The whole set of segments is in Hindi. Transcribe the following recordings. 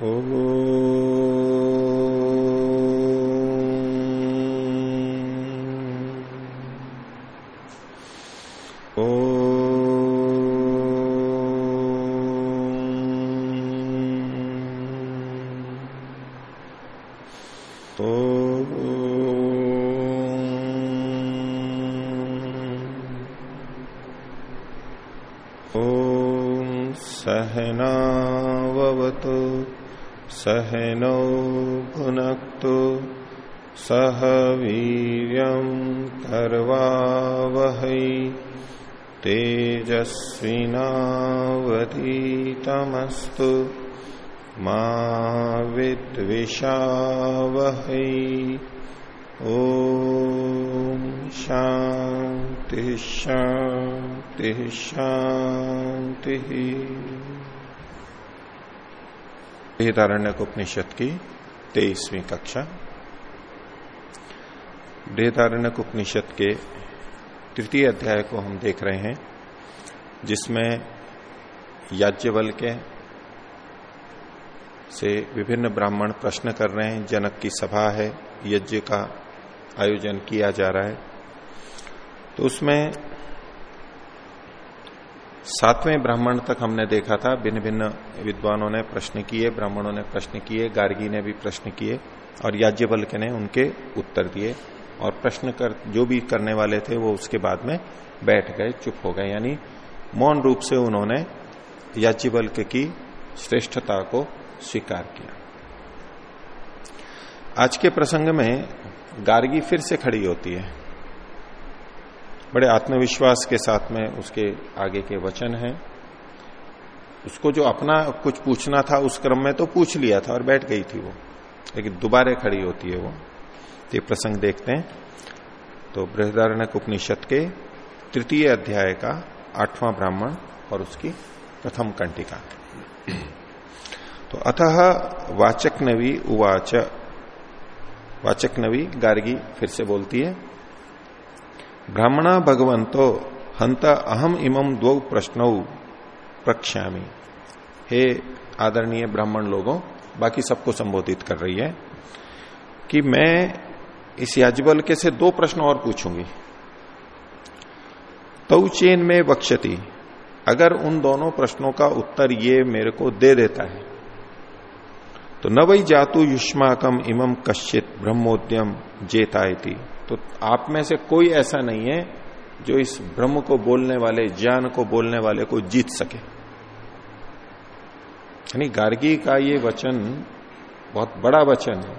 सहनावतु सहनौ भुनक्तु सह वीर्यं कर्वावहै तेजस्विनावधीतमस्तु मा विद्विषावहै। ओ शांति शांति शांति बृहदारण्यक उपनिषद की तेईसवीं कक्षा। बृहदारण्यक उपनिषद के तृतीय अध्याय को हम देख रहे हैं, जिसमें याज्ञवल के से विभिन्न ब्राह्मण प्रश्न कर रहे हैं, जनक की सभा है, यज्ञ का आयोजन किया जा रहा है। तो उसमें सातवें ब्राह्मण तक हमने देखा था भिन्न भिन्न विद्वानों ने प्रश्न किए, ब्राह्मणों ने प्रश्न किए, गार्गी ने भी प्रश्न किए, और याज्ञवल्क्य ने उनके उत्तर दिए, और प्रश्न कर, जो भी करने वाले थे, वो उसके बाद में बैठ गए, चुप हो गए। यानी मौन रूप से उन्होंने याज्ञवल्क्य की श्रेष्ठता को स्वीकार किया। आज के प्रसंग में गार्गी फिर से खड़ी होती है। बड़े आत्मविश्वास के साथ में उसके आगे के वचन हैं। उसको जो अपना कुछ पूछना था उस क्रम में तो पूछ लिया था और बैठ गई थी वो। लेकिन दोबारे खड़ी होती है वो। ये प्रसंग देखते हैं। तो बृहदारण्य उपनिषद के तृतीय अध्याय का आठवां ब्राह्मण और उसकी प्रथम कंटिका। तो अतः वाचक नवी उवाच। वाचक नवी गार्गी फिर से बोलती है ब्राह्मणा भगवंतो हंत अहम इमम दो प्रश्नौ प्रक्ष्यामी। हे आदरणीय ब्राह्मण लोगों, बाकी सबको संबोधित कर रही है कि मैं इस याजबल के से दो प्रश्न और पूछूँगी। चेन में वक्षति अगर उन दोनों प्रश्नों का उत्तर ये मेरे को दे देता है तो न वही जातु युष्माकम इमम कश्चित ब्रह्मोद्यम जेतायती। तो आप में से कोई ऐसा नहीं है जो इस ब्रह्म को बोलने वाले, ज्ञान को बोलने वाले को जीत सके। यानी गार्गी का ये वचन बहुत बड़ा वचन है।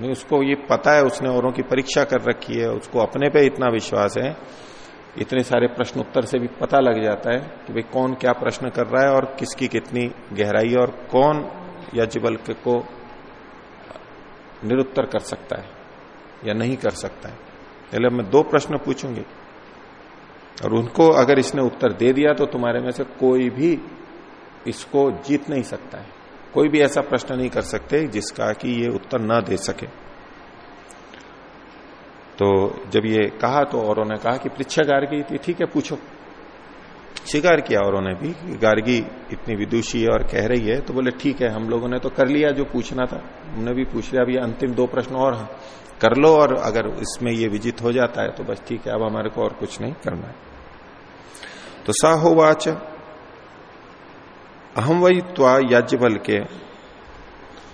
नहीं, उसको ये पता है, उसने औरों की परीक्षा कर रखी है, उसको अपने पे इतना विश्वास है। इतने सारे प्रश्न उत्तर से भी पता लग जाता है कि भाई कौन क्या प्रश्न कर रहा है और किसकी कितनी गहराई और कौन यजबल को निरुत्तर कर सकता है। या नहीं कर सकता है। पहले मैं दो प्रश्न पूछूँगी। और उनको अगर इसने उत्तर दे दिया तो तुम्हारे में से कोई भी इसको जीत नहीं सकता है। कोई भी ऐसा प्रश्न नहीं कर सकते जिसका कि ये उत्तर ना दे सके। तो जब ये कहा तो औरों ने कहा कि पृछा की थी ठीक है पूछो? स्वीकार किया और ने भी गार्गी इतनी विदुषी और कह रही है तो बोले, ठीक है, हम लोगों ने तो कर लिया जो पूछना था। हमने भी पूछ लिया, अब अभी अंतिम दो प्रश्न और कर लो और अगर इसमें ये विजित हो जाता है तो बस ठीक है, अब हमारे को और कुछ नहीं करना है। तो साहोवाच अहम वही त्वा याज्ञबल के।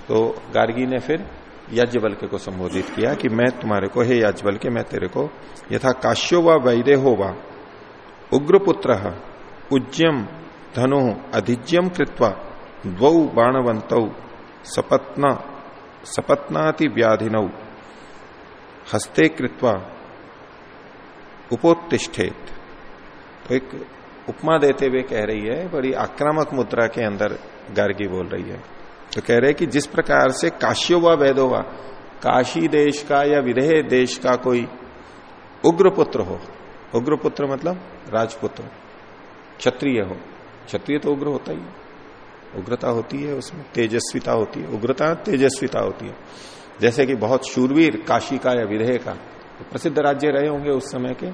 तो गार्गी ने फिर याज्ञबल के को संबोधित किया कि मैं तुम्हारे को, हे याज्ञबल के, मैं तेरे को यथा काश्यो व वैदे हो वा। उग्रपुत्र पूज्यम धनु अधिज्यम कृत्वा द्वौ बाणवंत सपत्ना सपत्नाति व्याधिनौ हस्ते कृत्वा उपोत्तिष्ठेत। तो एक उपमा देते हुए कह रही है, बड़ी आक्रामक मुद्रा के अंदर गार्गी बोल रही है। तो कह रहे कि जिस प्रकार से काश्योवा वैदोवा काशी देश का या विदेह देश का कोई उग्र पुत्र हो उग्र पुत्र मतलब राजपुत्र। क्षत्रिय हो। क्षत्रिय तो उग्र होता ही उग्रता होती है उसमें, तेजस्विता होती है। उग्रता, तेजस्विता होती है। जैसे कि बहुत शूरवीर काशी का या विदेह का तो प्रसिद्ध राज्य रहे होंगे उस समय के,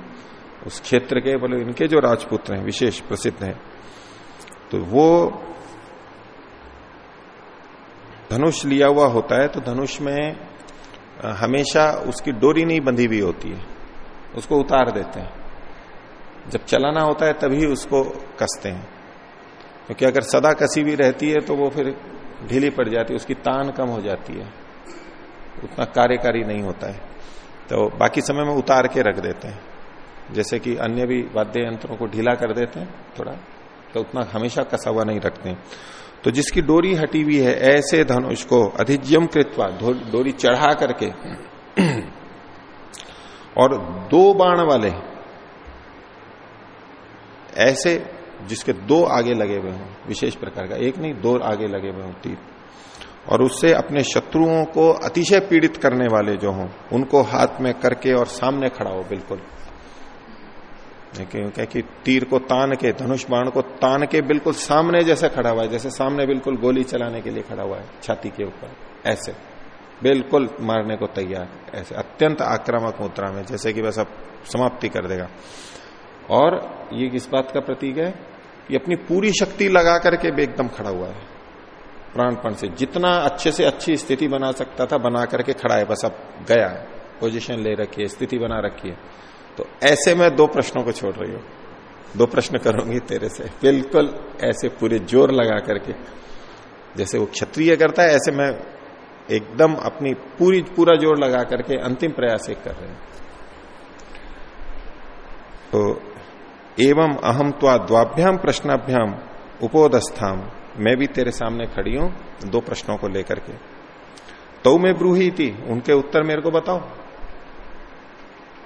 उस क्षेत्र के, बोले इनके जो राजपुत्र हैं, विशेष प्रसिद्ध हैं। तो वो धनुष लिया हुआ होता है तो धनुष में हमेशा उसकी डोरी नहीं बंधी हुई होती है। उसको उतार देते हैं। जब चलाना होता है तभी उसको कसते हैं। क्योंकि अगर सदा कसी भी रहती है तो वो फिर ढीली पड़ जाती है, उसकी तान कम हो जाती है। उतना कार्यकारी नहीं होता है। तो बाकी समय में उतार के रख देते हैं। जैसे कि अन्य भी वाद्य यंत्रों को ढीला कर देते हैं थोड़ा तो उतना हमेशा कसा हुआ नहीं रखते तो जिसकी डोरी हटी हुई है, ऐसे धनुष को अधिज्यम कृतवा डोरी चढ़ा करके और दो बाण वाले ऐसे जिसके दो आगे लगे हुए हों, विशेष प्रकार का। एक नहीं, दो आगे लगे हुए हों तीर और उससे अपने शत्रुओं को अतिशय पीड़ित करने वाले जो हों, उनको हाथ में करके और सामने खड़ा हो, बिल्कुल। क्या कि तीर को तान के, धनुष बाण को तान के बिल्कुल सामने जैसे खड़ा हुआ है, जैसे सामने बिल्कुल गोली चलाने के लिए खड़ा हुआ है, छाती के ऊपर। ऐसे। बिल्कुल मारने को तैयार, ऐसे। अत्यंत आक्रामक मुद्रा में, जैसे कि बस अब समाप्ति कर देगा। और ये किस बात का प्रतीक है? ये अपनी पूरी शक्ति लगा करके एकदम खड़ा हुआ है। प्राणपण से जितना अच्छे से अच्छी स्थिति बना सकता था, बना करके खड़ा है, बस अब गया पोजीशन ले रखी है, स्थिति बना रखी है। तो ऐसे में दो प्रश्नों को छोड़ रही हूँ। दो प्रश्न करूँगी तेरे से। बिल्कुल ऐसे पूरे ज़ोर लगा करके। जैसे वो क्षत्रिय करता है, ऐसे मैं एकदम अपनी पूरी, पूरा ज़ोर लगा करके अंतिम प्रयास एक कर रहे हैं। तो एवं अहम तो द्वाभ्याम प्रश्नाभ्याम उपोदस्थाम मैं भी तेरे सामने खड़ी हूँ, दो प्रश्नों को लेकर के। तो मैं ब्रूही थी उनके उत्तर मेरे को बताओ।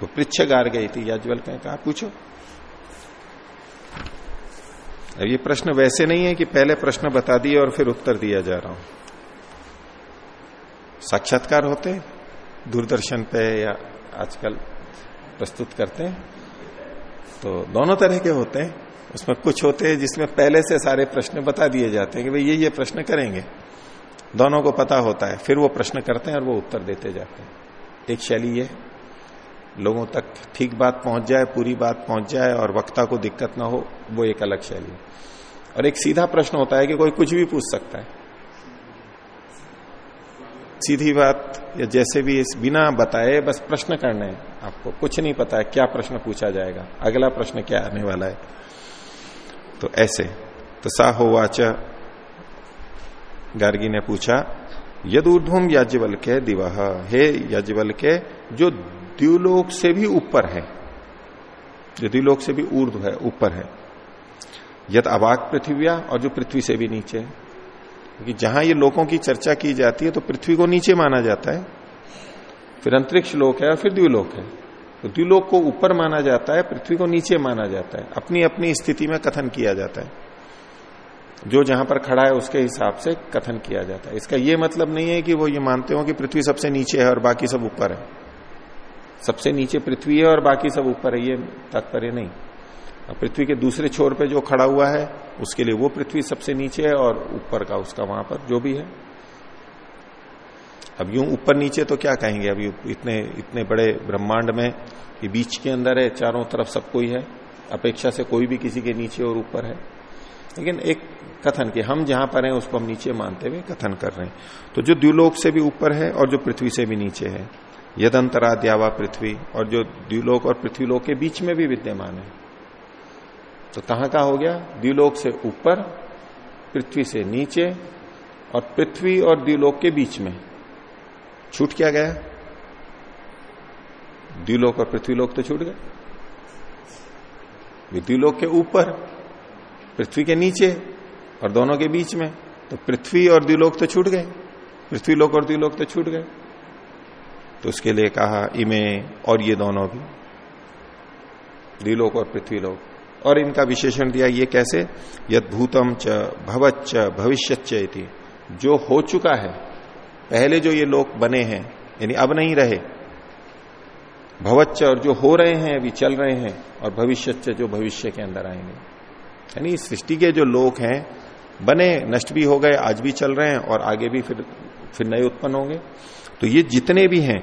तो पृछ गार गई थी याजवल ने कहा, पूछो। अब ये प्रश्न वैसे नहीं है कि पहले प्रश्न बता दिए और फिर उत्तर दिया जा रहा हूँ। साक्षात्कार होते, दूरदर्शन पे या आजकल प्रस्तुत करते हैं। तो दोनों तरह के होते हैं। उसमें कुछ होते हैं जिसमें पहले से सारे प्रश्न बता दिए जाते हैं कि भाई ये ये प्रश्न करेंगे। दोनों को पता होता है। फिर वो प्रश्न करते हैं और वो उत्तर देते जाते हैं। एक शैली ये, लोगों तक ठीक बात पहुँच जाए, पूरी बात पहुँच जाए और वक्ता को दिक्कत ना हो, वो एक अलग शैली है। और एक सीधा प्रश्न होता है कि कोई कुछ भी पूछ सकता है। सीधी बात, या जैसे भी इस बिना बताए बस प्रश्न करने आपको कुछ नहीं पता है क्या प्रश्न पूछा जाएगा। अगला प्रश्न क्या आने वाला है? तो ऐसे तो सा वाच। गार्गी ने पूछा यद ऊर्धम याज्ञवल के दिवह हे याज्ञवल के जो द्व्यूलोक से भी ऊपर है, जो द्व्यूलोक से भी ऊर्ध है, ऊपर है यद अबाक पृथ्विया और जो पृथ्वी से भी नीचे है क्योंकि जहाँ ये लोकों की चर्चा की जाती है तो पृथ्वी को नीचे माना जाता है। फिर अंतरिक्ष लोक है और फिर द्व्यूलोक है। तो द्व्यूलोक को ऊपर माना जाता है, पृथ्वी को नीचे माना जाता है। अपनी अपनी स्थिति में कथन किया जाता है। जो जहाँ पर खड़ा है, उसके हिसाब से कथन किया जाता है। इसका यह मतलब नहीं है कि वो ये मानते हो कि पृथ्वी सबसे नीचे है और बाकी सब ऊपर है। सबसे नीचे पृथ्वी है और बाकी सब ऊपर है, ये तात्पर्य नहीं। पृथ्वी के दूसरे छोर पे जो खड़ा हुआ है, उसके लिए वो पृथ्वी सबसे नीचे है और ऊपर का उसका वहाँ पर जो भी है। अब यूँ ऊपर नीचे तो क्या कहेंगे? अभी इतने इतने बड़े ब्रह्मांड में ये बीच के अंदर है, चारों तरफ़ सब कोई है, अपेक्षा से कोई भी किसी के नीचे और ऊपर है। लेकिन एक कथन कि हम जहाँ पर हैं उसको हम नीचे मानते हुए कथन कर रहे हैं। तो जो द्व्यूलोक से भी ऊपर है और जो पृथ्वी से भी नीचे है यदंतरा द्यावा पृथ्वी और जो द्व्यूलोक और पृथ्वीलोक के बीच में भी विद्यमान है। तो कहाँ का हो गया? द्व्यूलोक से ऊपर, पृथ्वी से नीचे, और पृथ्वी और द्व्यूलोक के बीच में। छूट क्या गया? द्व्यूलोक और पृथ्वीलोक तो छूट गए। द्व्यूलोक के ऊपर, पृथ्वी के नीचे, और दोनों के बीच में तो पृथ्वी और द्व्यूलोक तो छूट गए। पृथ्वीलोक और द्व्यूलोक तो छूट गए। तो उसके लिए कहा, इमे और ये दोनों भी द्व्यूलोक और पृथ्वीलोक। और इनका विशेषण दिया ये कैसे? यद भूतम च, भवच्च भविष्य जो हो चुका है, पहले जो ये लोग बने हैं, यानी अब नहीं रहे, भवच्च और जो हो रहे हैं, अभी चल रहे हैं, और भविष्य जो भविष्य के अंदर आएँगे। यानी सृष्टि के जो लोग हैं, बने, नष्ट भी हो गए, आज भी चल रहे हैं, और आगे भी फिर फिर नए उत्पन्न होंगे। तो ये जितने भी हैं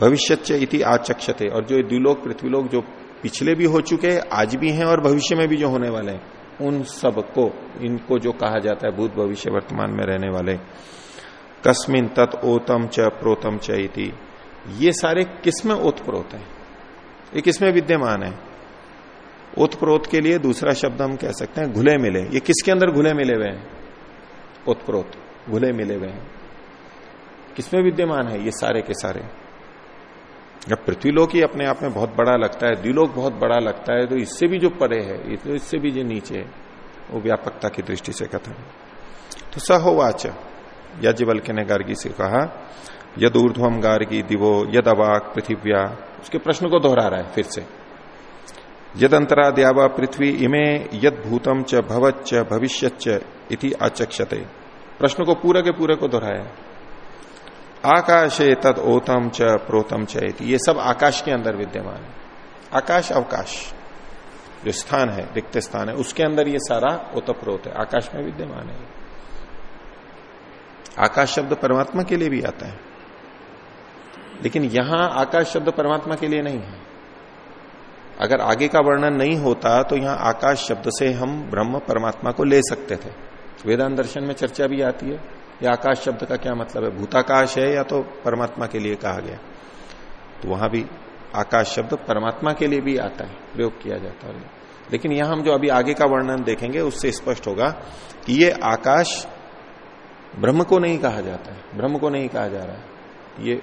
भविष्य इति आचक्षते, और जो द्विलोक, पृथ्वीलोक जो पिछले भी हो चुके आज भी हैं और भविष्य में भी जो होने वाले हैं, उन सबको इनको जो कहा जाता है भूत भविष्य वर्तमान में रहने वाले, कस्मिन तत् ओतम च प्रोतम च इति। ये सारे किसमें ओतप्रोत है? ये किसमें विद्यमान है? ओतप्रोत के लिए दूसरा शब्द हम कह सकते हैं, घुले मिले। ये किसके अंदर घुले मिले हुए हैं? ओतप्रोत, घुले मिले हुए हैं। किसमें विद्यमान है? ये सारे के सारे। जब पृथ्वीलोक ही अपने आप में बहुत बड़ा लगता है, द्विलोक बहुत बड़ा लगता है तो इससे भी जो परे है तो इससे भी जो नीचे है, वो व्यापकता की दृष्टि से कथन तो सहोवाच यजबल के ने गार्गी से कहा यद ऊर्ध्वम गार्गी दिवो यद अवाक पृथिव्या। उसके प्रश्न को दोहरा रहा है फिर से। यद अंतरा द्यावा पृथ्वी इमे यद भूतम च भवत भविष्य इति आचक्षते। प्रश्न को पूरे के पूरे को दोहराया। आकाशे तद ओतम च प्रोतम च ये सब आकाश के अंदर विद्यमान है। आकाश, अवकाश। जो स्थान है, रिक्त स्थान है, उसके अंदर ये सारा ओतप्रोत है। आकाश में विद्यमान है आकाश शब्द परमात्मा के लिए भी आता है। लेकिन यहाँ आकाश शब्द परमात्मा के लिए नहीं है। अगर आगे का वर्णन नहीं होता तो यहाँ आकाश शब्द से हम ब्रह्म परमात्मा को ले सकते थे। वेदांत दर्शन में चर्चा भी आती है। या आकाश शब्द का क्या मतलब है? भूताकाश है या तो परमात्मा के लिए कहा गया? तो वहाँ भी आकाश शब्द परमात्मा के लिए भी आता है, प्रयोग किया जाता है। लेकिन यहाँ हम जो अभी आगे का वर्णन देखेंगे, उससे स्पष्ट होगा कि ये आकाश ब्रह्म को नहीं कहा जाता है, ब्रह्म को नहीं कहा जा रहा है। ये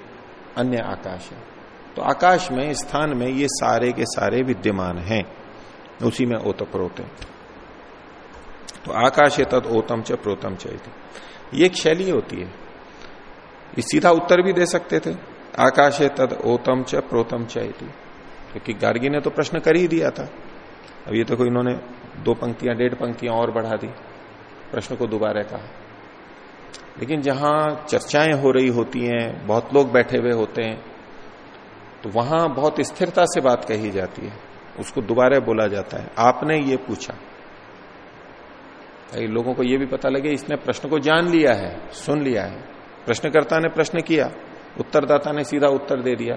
अन्य आकाश है। तो आकाश में, स्थान में ये सारे के सारे विद्यमान हैं। उसी में ओतप्रोत है। तो आकाश है तद ओतम च प्रोतम च ये एक शैली होती है। ये सीधा उत्तर भी दे सकते थे। आकाश है तद ओतम च प्रोतम च क्योंकि गार्गी ने तो प्रश्न कर ही दिया था। अब ये तो कोई इन्होंने दो पंक्तियाँ, डेढ़ पंक्तियाँ और बढ़ा दी। प्रश्न को दोबारा कहा। लेकिन जहाँ चर्चाएँ हो रही होती हैं, बहुत लोग बैठे हुए होते हैं तो वहाँ बहुत स्थिरता से बात कही जाती है। उसको दोबारा बोला जाता है। आपने ये पूछा। लोगों को यह भी पता लगे इसने प्रश्न को जान लिया है, सुन लिया है। प्रश्नकर्ता ने प्रश्न किया, उत्तरदाता ने सीधा उत्तर दे दिया।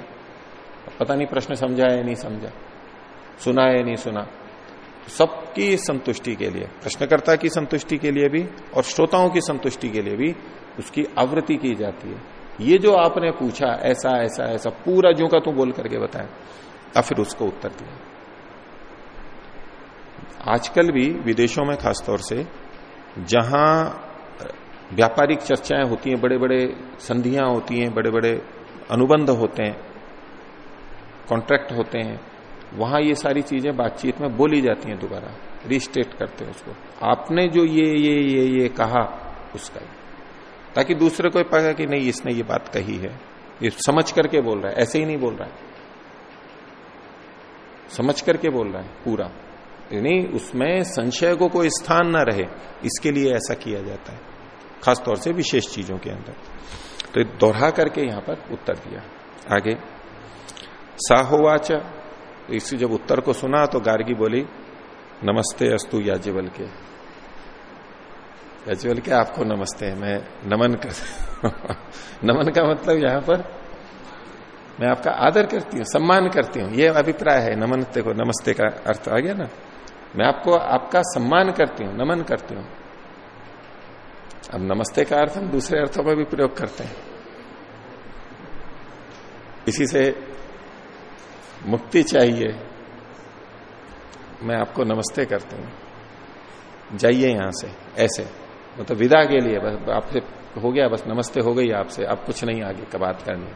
पता नहीं प्रश्न समझा या नहीं समझा, सुना या नहीं सुना। सबकी संतुष्टि के लिए, प्रश्नकर्ता की संतुष्टि के लिए भी और श्रोताओं की संतुष्टि के लिए भी उसकी आवृत्ति की जाती है। ये जो आपने पूछा, ऐसा ऐसा ऐसा, पूरा जो का तू बोल करके बताया अब फिर उसको उत्तर दिया। आजकल भी विदेशों में खासतौर से जहाँ व्यापारिक चर्चाएँ होती हैं बड़े बड़े संधियाँ होती हैं बड़े बड़े अनुबंध होते हैं कॉन्ट्रैक्ट होते हैं, वहाँ ये सारी चीज़ें बातचीत में बोली जाती हैं दोबारा रिस्टेट करते हैं उसको। आपने जो ये ये ये ये कहा, उसका ताकि दूसरे को पता कि नहीं, इसने ये बात कही है। ये समझ करके बोल रहा है, ऐसे ही नहीं बोल रहा है। समझ करके बोल रहा है, पूरा। यानी उसमें संशय को कोई स्थान ना रहे। इसके लिए ऐसा किया जाता है, खासतौर से विशेष चीज़ों के अंदर। तो दोहरा करके यहाँ पर उत्तर दिया। आगे, साहोवाच। तो इसी जब उत्तर को सुना तो गार्गी बोली, नमस्ते अस्तु याज्ञवल के याज्ञवल के आपको नमस्ते, मैं नमन कर नमन का मतलब यहाँ पर मैं आपका आदर करती हूँ, सम्मान करती हूँ। ये अभिप्राय है, नमन, देखो, नमस्ते का अर्थ आ गया ना। मैं आपको आपका सम्मान करती हूँ, नमन करती हूँ। अब नमस्ते का अर्थ हम दूसरे अर्थों में भी प्रयोग करते हैं। इसी से मुक्ति चाहिए, मैं आपको नमस्ते करती हूँ। जाइए यहाँ से, ऐसे। मतलब विदा के लिए, बस आपसे हो गया, बस नमस्ते हो गई आपसे, अब कुछ नहीं आगे का बात करनी।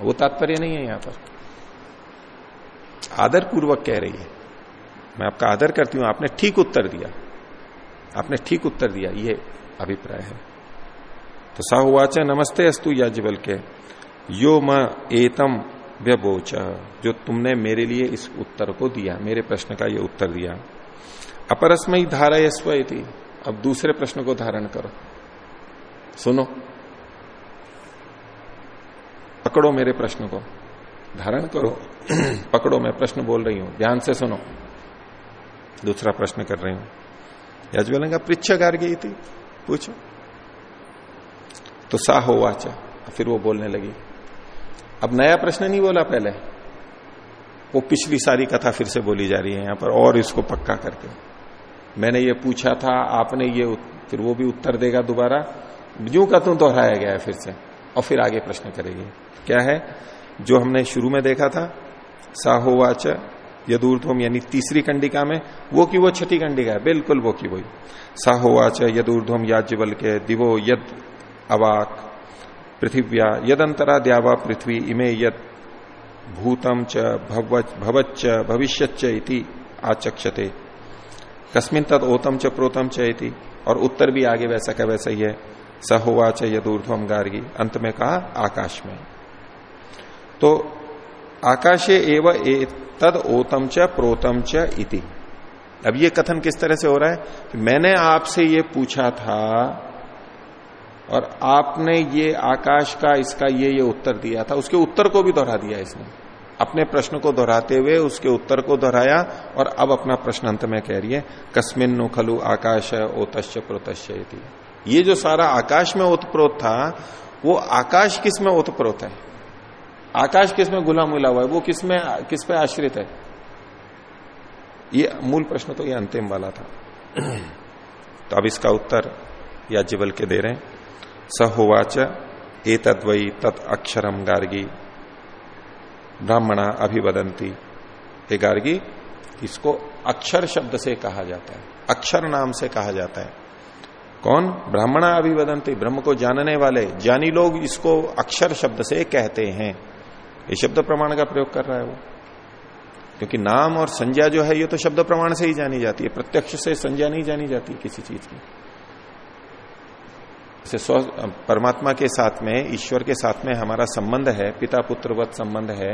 वो तात्पर्य नहीं है यहाँ पर। आदर पूर्वक कह रही है। मैं आपका आदर करती हूँ, आपने ठीक उत्तर दिया। आपने ठीक उत्तर दिया, ये अभिप्राय है। तो साहुवाच, नमस्ते अस्तु याज्ञबल के यो म एतम व्यबोच जो तुमने मेरे लिए इस उत्तर को दिया, मेरे प्रश्न का ये उत्तर दिया। अपरस्मयी धारा स्व अब दूसरे प्रश्न को धारण करो। सुनो। पकड़ो मेरे प्रश्न को। धारण करो। पकड़ो, मैं प्रश्न बोल रही हूँ। ध्यान से सुनो। दूसरा प्रश्न कर रही हूँ। यजबल पृछ गई थी, पूछो। तो सा हो वाचा, फिर वो बोलने लगी। अब नया प्रश्न नहीं बोला पहले। वो पिछली सारी कथा फिर से बोली जा रही है यहाँ पर, और इसको पक्का करके। मैंने ये पूछा था, आपने ये फिर वो भी उत्तर देगा दोबारा। जू का तू दोहराया गया है फिर से, और फिर आगे प्रश्न करेगी। क्या है? जो हमने शुरू में देखा था साहोवाच यदूर्धम यानी तीसरी कंडिका में, वो की वो छठी कंडिका है, बिल्कुल वो की वही। साहोवाच यदूर्धम याज्ञवल के दिवो यद अवाक पृथिव्या यदंतरा द्यावा पृथ्वी इमे यद भूतम च भवच्च भविष्य इति आचक्षते। कस्मिन तद ओतम च प्रोतम च इति, और उत्तर भी आगे वैसा का वैसा ही है। सहोवाच यदूर्धम गार्गी, अंत में कहा, आकाश में। तो आकाशे एव तद ओतम च प्रोतम च इति। अब ये कथन किस तरह से हो रहा है? कि मैंने आपसे ये पूछा था और आपने ये आकाश का, इसका ये ये उत्तर दिया था। उसके उत्तर को भी दोहरा दिया इसने। अपने प्रश्न को दोहराते हुए उसके उत्तर को दोहराया और अब अपना प्रश्न अंत में कह रही है, कस्मिन नु खलु आकाश ओतश्य प्रोतश्य ये जो सारा आकाश में ओतप्रोत था, वो आकाश किसमें ओतप्रोत है? आकाश किसमें मिला हुआ है? वो किसमें, किस पे आश्रित है? ये मूल प्रश्न तो ये अंतिम वाला था। तो अब इसका उत्तर या जिबल के दे रहे सहोवाच ए तद्वई तत् अक्षरम गार्गी। ब्राह्मणा अभिवदंती हे गार्गी, इसको अक्षर शब्द से कहा जाता है। अक्षर नाम से कहा जाता है। कौन? ब्राह्मणा अभिवदंती ब्रह्म को जानने वाले। ज्ञानी लोग इसको अक्षर शब्द से कहते हैं। ये शब्द प्रमाण का प्रयोग कर रहा है वो। क्योंकि नाम और संज्ञा जो है, ये तो शब्द प्रमाण से ही जानी जाती है। प्रत्यक्ष से संज्ञा नहीं जानी जाती किसी चीज़ की। स्व, परमात्मा के साथ में, ईश्वर के साथ में हमारा संबंध है पिता पुत्रवत संबंध है।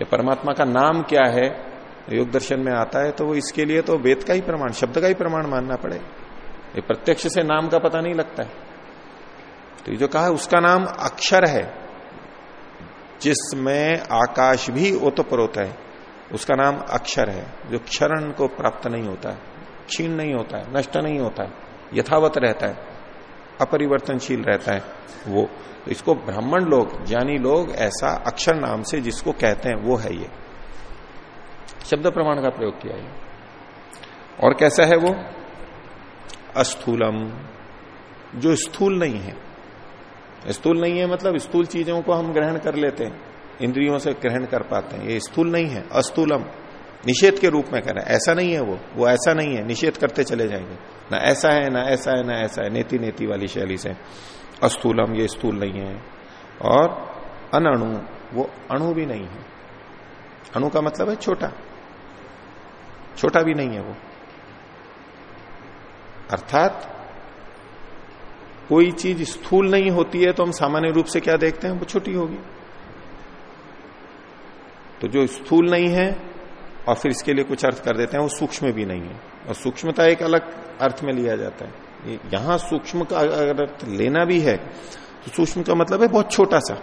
या परमात्मा का नाम क्या है, योग दर्शन में आता है तो वो इसके लिए तो वेद का ही प्रमाण, शब्द का ही प्रमाण मानना पड़े। ये प्रत्यक्ष से नाम का पता नहीं लगता है। तो ये जो कहा, उसका नाम अक्षर है। जिसमें आकाश भी ओतप्रोत है, उसका नाम अक्षर है, जो क्षरण को प्राप्त नहीं होता है, क्षीण नहीं होता है, नष्ट नहीं होता है, यथावत रहता है, अपरिवर्तनशील रहता है, वो। तो इसको ब्राह्मण लोग, ज्ञानी लोग ऐसा अक्षर नाम से जिसको कहते हैं, वो है ये। शब्द प्रमाण का प्रयोग किया है और कैसा है वो? अस्थूलम। जो स्थूल नहीं है स्थूल नहीं है मतलब स्थूल चीज़ों को हम ग्रहण कर लेते हैं, इंद्रियों से ग्रहण कर पाते हैं। ये स्थूल नहीं है, अस्थूलम। निषेध के रूप में करें। ऐसा नहीं है वो। वो ऐसा नहीं है। निषेध करते चले जाएँगे। ना ऐसा है, ना ऐसा है, ना ऐसा है। नेति नेति वाली शैली से। अस्थूलम, ये स्थूल नहीं है। और अनणु, वो अणु भी नहीं है। अणु का मतलब है छोटा। छोटा भी नहीं है वो। अर्थात कोई चीज़ स्थूल नहीं होती है तो हम सामान्य रूप से क्या देखते हैं? वो छोटी होगी। तो जो स्थूल नहीं है, और फिर इसके लिए कुछ अर्थ कर देते हैं, वो सूक्ष्म भी नहीं है। और सूक्ष्मता एक अलग अर्थ में लिया जाता है। यहाँ सूक्ष्म का अगर अर्थ लेना भी है तो सूक्ष्म का मतलब है बहुत छोटा सा।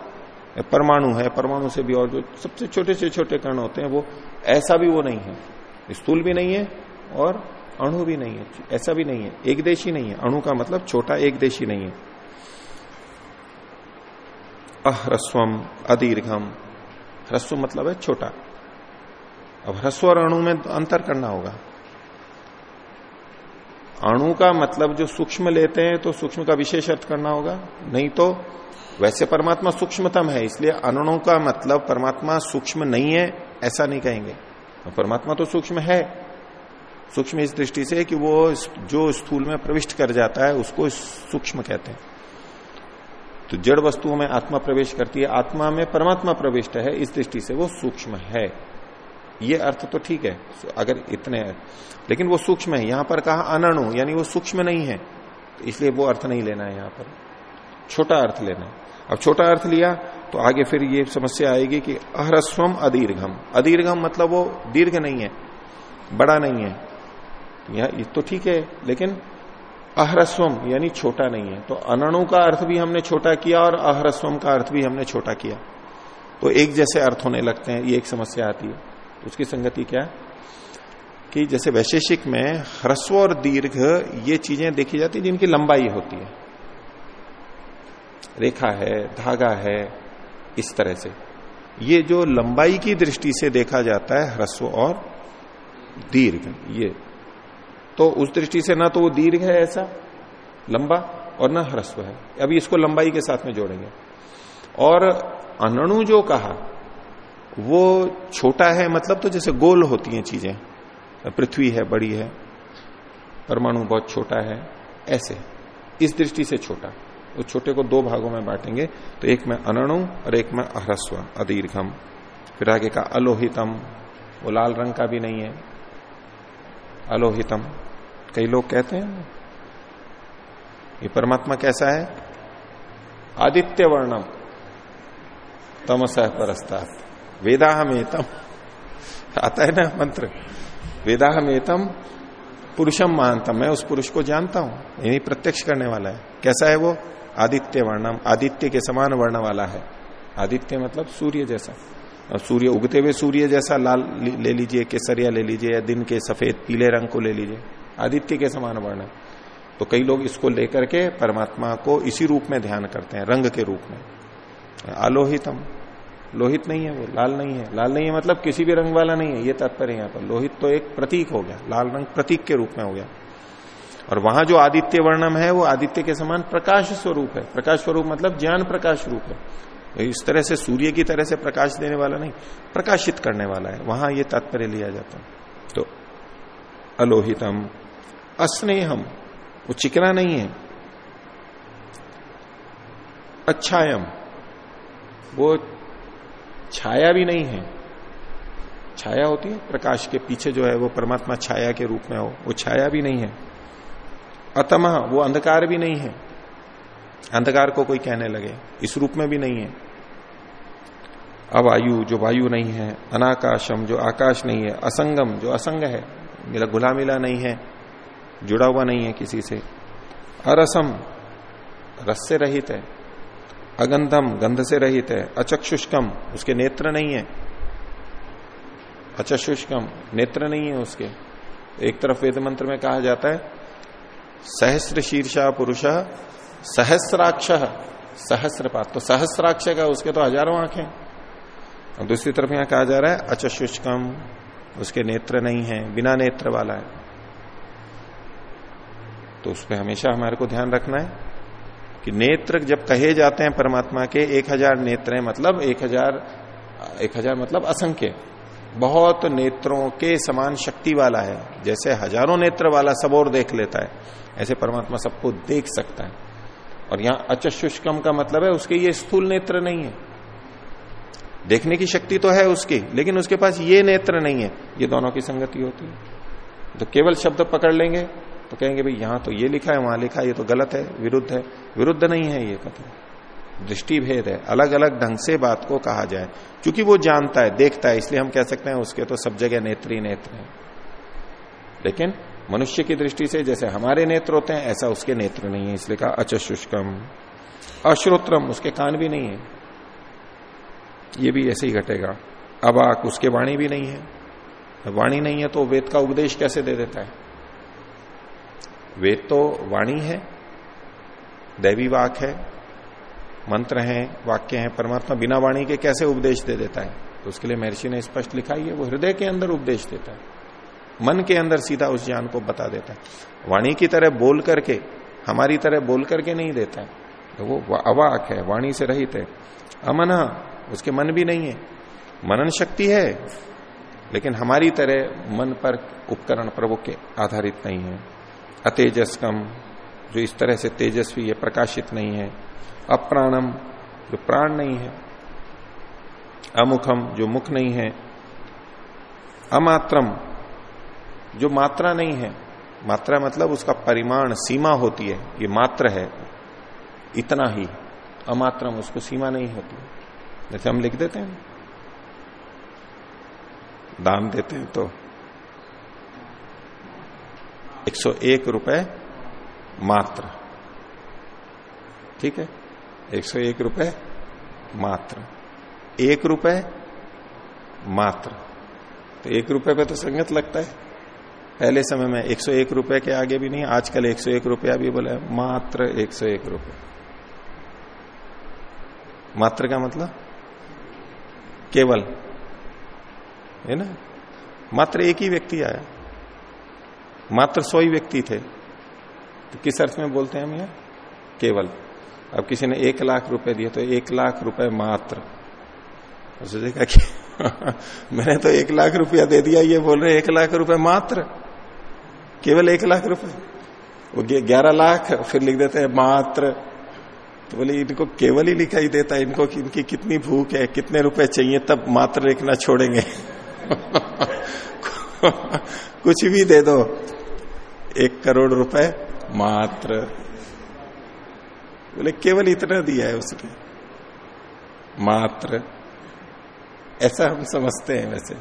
परमाणु है, परमाणु से भी और जो सबसे छोटे से छोटे कण होते हैं, वो ऐसा भी वो नहीं है। स्थूल भी नहीं है, और अणु भी नहीं है, ऐसा भी नहीं है, एक देशी नहीं है। अणु का मतलब छोटा एक देशी नहीं है। अह्रस्वम अदीर्घम। ह्रस्व मतलब है छोटा। अब ह्रस्व और अणु में अंतर करना होगा। अणु का मतलब जो सूक्ष्म लेते हैं तो सूक्ष्म का विशेष अर्थ करना होगा। नहीं तो वैसे परमात्मा सूक्ष्मतम है, इसलिए अणु का मतलब परमात्मा सूक्ष्म नहीं है, ऐसा नहीं कहेंगे। परमात्मा तो सूक्ष्म है सूक्ष्म इस दृष्टि से कि वो जो स्थूल में प्रविष्ट कर जाता है, उसको सूक्ष्म कहते हैं। तो जड़ वस्तुओं में आत्मा प्रवेश करती है। आत्मा में परमात्मा प्रविष्ट है, इस दृष्टि से वो सूक्ष्म है। ये अर्थ तो ठीक है, अगर इतने है। लेकिन वो सूक्ष्म है। यहाँ पर कहा अनणु, यानी वो सूक्ष्म नहीं है। तो इसलिए वो अर्थ नहीं लेना है यहाँ पर। छोटा अर्थ लेना है। अब छोटा अर्थ लिया तो आगे फिर ये समस्या आएगी कि अहरस्वम अदीर्घम। अदीर्घम मतलब वो दीर्घ नहीं है, बड़ा नहीं है। यह तो ठीक है, लेकिन अहरस्वम यानी छोटा नहीं है। तो अनणु का अर्थ भी हमने छोटा किया और अहरस्वम का अर्थ भी हमने छोटा किया। तो एक जैसे अर्थ होने लगते हैं, ये एक समस्या आती है। उसकी संगति क्या कि जैसे वैशेषिक में ह्रस्व और दीर्घ, ये चीज़ें देखी जाती है जिनकी लंबाई होती है। रेखा है, धागा है, इस तरह से। ये जो लंबाई की दृष्टि से देखा जाता है, ह्रस्व और दीर्घ, ये तो उस दृष्टि से ना तो वो दीर्घ है ऐसा, लंबा, और ना ह्रस्व है। अभी इसको लंबाई के साथ में जोड़ेंगे। और अनणु जो कहा, वो छोटा है मतलब तो जैसे गोल होती हैं चीज़ें। पृथ्वी है, बड़ी है, परमाणु बहुत छोटा है, ऐसे। इस दृष्टि से छोटा। उस छोटे को दो भागों में बांटेंगे तो एक में अनणु और एक में अह्रस्व, अदीर्घम। फिर आगे का अलोहितम, वो लाल रंग का भी नहीं है। अलोहितम। कई लोग कहते हैं, ये परमात्मा कैसा है? आदित्य वर्णम तमस परस्तात वेदाहमेतम। आता है ना मंत्र, वेदाहमेतम पुरुषम मानतम मैं उस पुरुष को जानता हूँ, यही प्रत्यक्ष करने वाला है। कैसा है वो? आदित्य वर्णम आदित्य के समान वर्ण वाला है। आदित्य मतलब सूर्य जैसा। और सूर्य, उगते हुए सूर्य जैसा लाल ले लीजिए, केसरिया ले लीजिए, या दिन के सफ़ेद, पीले रंग को ले लीजिए। आदित्य के समान वर्ण तो कई लोग इसको लेकर के परमात्मा को इसी रूप में ध्यान करते हैं, रंग के रूप में। अलोहितम लोहित नहीं है वो, लाल नहीं है। लाल नहीं है मतलब किसी भी रंग वाला नहीं है, ये तात्पर्य यहाँ पर। लोहित तो एक प्रतीक हो गया, लाल रंग प्रतीक के रूप में हो गया। और वहाँ जो आदित्य वर्णम है, वो आदित्य के समान प्रकाश स्वरूप है। प्रकाश स्वरूप मतलब ज्ञान प्रकाश रूप है। तो इस तरह से सूर्य की तरह से प्रकाश देने वाला नहीं, प्रकाशित करने वाला है। वहाँ ये तात्पर्य लिया जाता है। तो अलोहितम। अस्नेहम, वो चिकना नहीं है। अच्छायम, वो छाया भी नहीं है। छाया होती है, प्रकाश के पीछे जो है वो परमात्मा छाया के रूप में हो, वो छाया भी नहीं है। अतमह वो अंधकार भी नहीं है। अंधकार को कोई कहने लगे, इस रूप में भी नहीं है। अवायु जो वायु नहीं है, अनाकाशम, जो आकाश नहीं है, असंगम, जो असंग है, मिला गुला मिला नहीं है। जुड़ा हुआ नहीं है किसी से। अरसम, रस से रहित है। अगंधम, गंध से रहित है। अचक्षुष्कम, उसके नेत्र नहीं है। अचशुष्कम नेत्र नहीं है उसके। एक तरफ़ वेद मंत्र में कहा जाता है, सहस्र शीर्षा पुरुष, सहस्राक्ष, सहस्रपात। तो सहस्राक्ष का उसके तो हज़ारों आँखें और दूसरी तरफ़ यहाँ कहा जा रहा है अचशुष्कम उसके नेत्र नहीं है, बिना नेत्र वाला है। तो उसमें हमेशा हमारे को ध्यान रखना है कि नेत्र जब कहे जाते हैं परमात्मा के, एक हज़ार नेत्र मतलब एक हज़ार एक हज़ार मतलब असंख्य। बहुत नेत्रों के समान शक्ति वाला है। जैसे हज़ारों नेत्र वाला सब और देख लेता है, ऐसे परमात्मा सबको देख सकता है। और यहाँ अचशुष्कम का मतलब है उसके ये स्थूल नेत्र नहीं है। देखने की शक्ति तो है उसकी, लेकिन उसके पास ये नेत्र नहीं है। ये दोनों की संगति होती है। तो केवल शब्द पकड़ लेंगे तो कहेंगे, भाई, यहाँ तो ये लिखा है, वहाँ लिखा है, ये तो गलत है, विरुद्ध है। विरुद्ध नहीं है ये कथन दृष्टि भेद है। अलग अलग ढंग से बात को कहा जाए। क्योंकि वो जानता है, देखता है, इसलिए हम कह सकते हैं उसके तो सब जगह नेत्री नेत्र है। लेकिन मनुष्य की दृष्टि से जैसे हमारे नेत्र होते हैं, ऐसा उसके नेत्र नहीं है, इसलिए कहा अचुष्कम अश्रोत्रम, उसके कान भी नहीं है। ये भी ऐसे ही घटेगा। अबाक, उसके वाणी भी नहीं है। वाणी नहीं है तो वेद का उपदेश कैसे दे देता है? वेद तो वाणी है, दैवी वाक है, मंत्र है, वाक्य है, परमात्मा बिना वाणी के कैसे उपदेश दे देता है? तो उसके लिए महर्षि ने स्पष्ट लिखा ही है वो हृदय के अंदर उपदेश देता है, मन के अंदर सीधा उस ज्ञान को बता देता है। वाणी की तरह बोल करके, हमारी तरह बोल करके नहीं देता है। तो वो अवाक है, वाणी से रहित है। अमना, उसके मन भी नहीं है। मनन शक्ति है, लेकिन हमारी तरह मन पर उपकरण प्रभु के आधारित नहीं है। अतेजस कम जो इस तरह से तेजस्वी है, प्रकाशित नहीं है। अप्राणम, जो प्राण नहीं है। अमुखम, जो मुख नहीं है। अमात्रम, जो मात्रा नहीं है। मात्रा मतलब उसका परिमाण, सीमा होती है। ये मात्र है। इतना ही। अमात्रम, उसको सीमा नहीं होती। जैसे हम लिख देते हैं। दान देते हैं तो 101 रुपए मात्र। ठीक है? 101 रुपए मात्र। एक रुपए मात्र। तो एक रुपए पे तो संगत लगता है। पहले समय में 101 रुपए के आगे भी नहीं, आजकल 101 रुपया भी बोले, मात्र 101 रुपए। मात्र का मतलब? केवल। है ना? मात्र एक ही व्यक्ति आया। मात्र सौ ही व्यक्ति थे। तो किस अर्थ में बोलते हैं हम यह केवल। अब किसी ने एक लाख रुपए दिए तो एक लाख रुपए मात्र। सोचेगा कि मैंने तो एक लाख रुपया दे दिया, ये बोल रहे एक लाख रुपए मात्र। केवल एक लाख रुपए। वो ग्यारह लाख, फिर लिख देते हैं मात्र। तो बोले, इनको केवल ही लिखाई देता है, इनको इनकी कितनी भूख है, कितने रुपए चाहिए, तब मात्र लिखना छोड़ेंगे। कुछ भी दे दो। एक करोड़ रुपए मात्र। बोले केवल इतना दिया है उसने मात्र। ऐसा हम समझते हैं वैसे।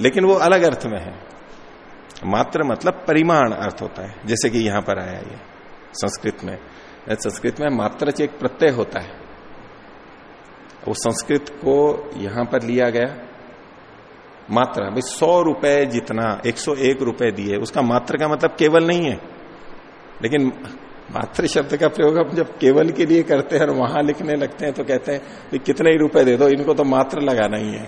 लेकिन वो अलग अर्थ में है। मात्र मतलब परिमाण अर्थ होता है। जैसे कि यहाँ पर आया ये संस्कृत में। संस्कृत में मात्र एक प्रत्यय होता है। वो संस्कृत को यहाँ पर लिया गया। मात्रा। भाई, सौ रुपए जितना, एक सौ एक रुपए दिए, उसका मात्र का मतलब केवल नहीं है। लेकिन मात्र शब्द का प्रयोग हम जब केवल के लिए करते हैं और वहाँ लिखने लगते हैं तो कहते हैं कितने ही रुपए दे दो, इनको तो मात्र लगाना ही है।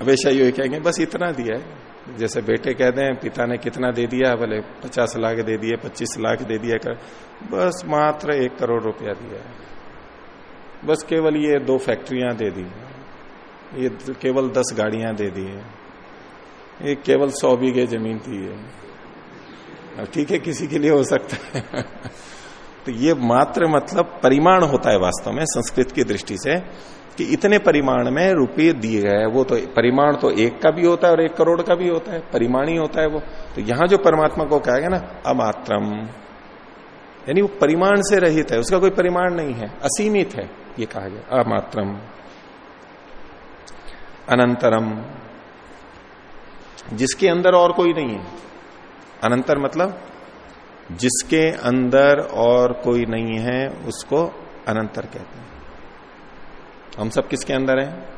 हमेशा यू कहेंगे बस इतना दिया है। जैसे बेटे कहते हैं पिता ने कितना दे दिया? बोले, पचास लाख दे दिए, पच्चीस लाख दे दिया कर। बस मात्र एक करोड़ रुपया दिया है। बस केवल ये दो फैक्ट्रियाँ दे दी। ये केवल दस गाड़ियाँ दे दी है। ये केवल सौ बीघे ज़मीन थी है ठीक है, किसी के लिए हो सकता है। तो ये मात्र मतलब परिमाण होता है वास्तव में संस्कृत की दृष्टि से, कि इतने परिमाण में रुपये दिए गए वो तो परिमाण तो एक का भी होता है और एक करोड़ का भी होता है, परिमाण ही होता है वो। तो यहाँ जो परमात्मा को कहा गया ना, अमात्रम। यानी वो परिमाण से रहित है, उसका कोई परिमाण नहीं है, असीमित है, ये कहा गया, अमात्रम। अनंतरम। जिसके अंदर और कोई नहीं है। अनंतर मतलब जिसके अंदर और कोई नहीं है, उसको अनंतर कहते हैं। हम सब किसके अंदर हैं?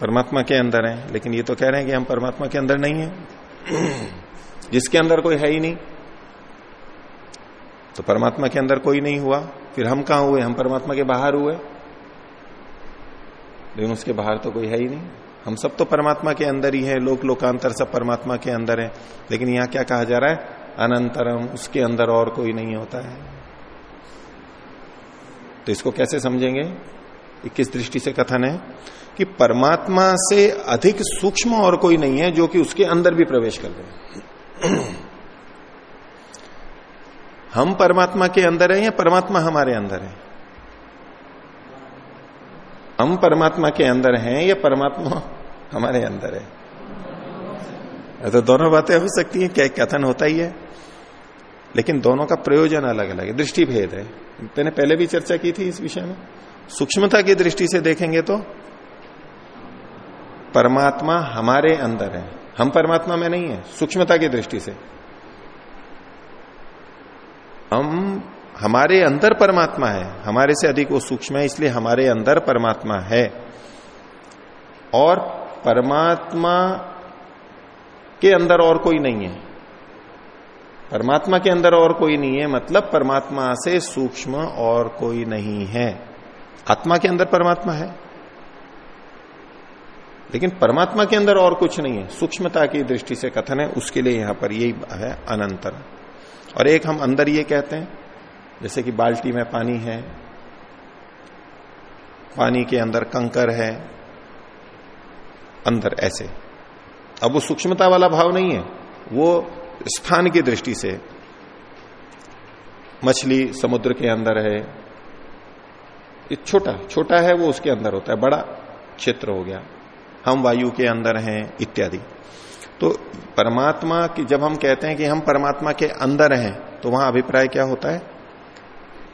परमात्मा के अंदर हैं। लेकिन ये तो कह रहे हैं कि हम परमात्मा के अंदर नहीं है। जिसके अंदर कोई है ही नहीं। तो परमात्मा के अंदर कोई नहीं हुआ। फिर हम कहा हुए? हम परमात्मा के बाहर हुए। लेकिन उसके बाहर तो कोई है ही नहीं। हम सब तो परमात्मा के अंदर ही है लोक लोकांतर सब परमात्मा के अंदर है। लेकिन यहाँ क्या कहा जा रहा है? अनंतरम, उसके अंदर और कोई नहीं होता है। तो इसको कैसे समझेंगे? किस दृष्टि से कथन है कि परमात्मा से अधिक सूक्ष्म और कोई नहीं है, जो कि उसके अंदर भी प्रवेश कर गए हम परमात्मा के अंदर हैं या परमात्मा हमारे अंदर है? हम परमात्मा के अंदर हैं, या परमात्मा हमारे अंदर है। तो दोनों बातें हो सकती हैं, क्या कथन होता ही है। लेकिन दोनों का प्रयोजन अलग अलग है दृष्टि भेद है। मैंने पहले भी चर्चा की थी इस विषय में। सूक्ष्मता की दृष्टि से देखेंगे तो परमात्मा हमारे अंदर है। हम परमात्मा में नहीं है, सूक्ष्मता की दृष्टि से। हम हमारे अंदर परमात्मा है, हमारे से अधिक वो सूक्ष्म है, इसलिए हमारे अंदर परमात्मा है। और परमात्मा के अंदर और कोई नहीं है। परमात्मा के अंदर और कोई नहीं है मतलब परमात्मा से सूक्ष्म और कोई नहीं है। आत्मा के अंदर परमात्मा है। लेकिन परमात्मा के अंदर और कुछ नहीं है। सूक्ष्मता की दृष्टि से कथन है, उसके लिए यहाँ पर यही है अनंतर। और एक हम अंदर ये कहते हैं जैसे कि बाल्टी में पानी है, पानी के अंदर कंकर है, अंदर ऐसे। अब वो सूक्ष्मता वाला भाव नहीं है, वो स्थान की दृष्टि से। मछली समुद्र के अंदर है, ये छोटा छोटा है, वो उसके अंदर होता है, बड़ा क्षेत्र हो गया। हम वायु के अंदर हैं, इत्यादि। तो परमात्मा की, जब हम कहते हैं कि हम परमात्मा के अंदर हैं तो वहाँ अभिप्राय क्या होता है?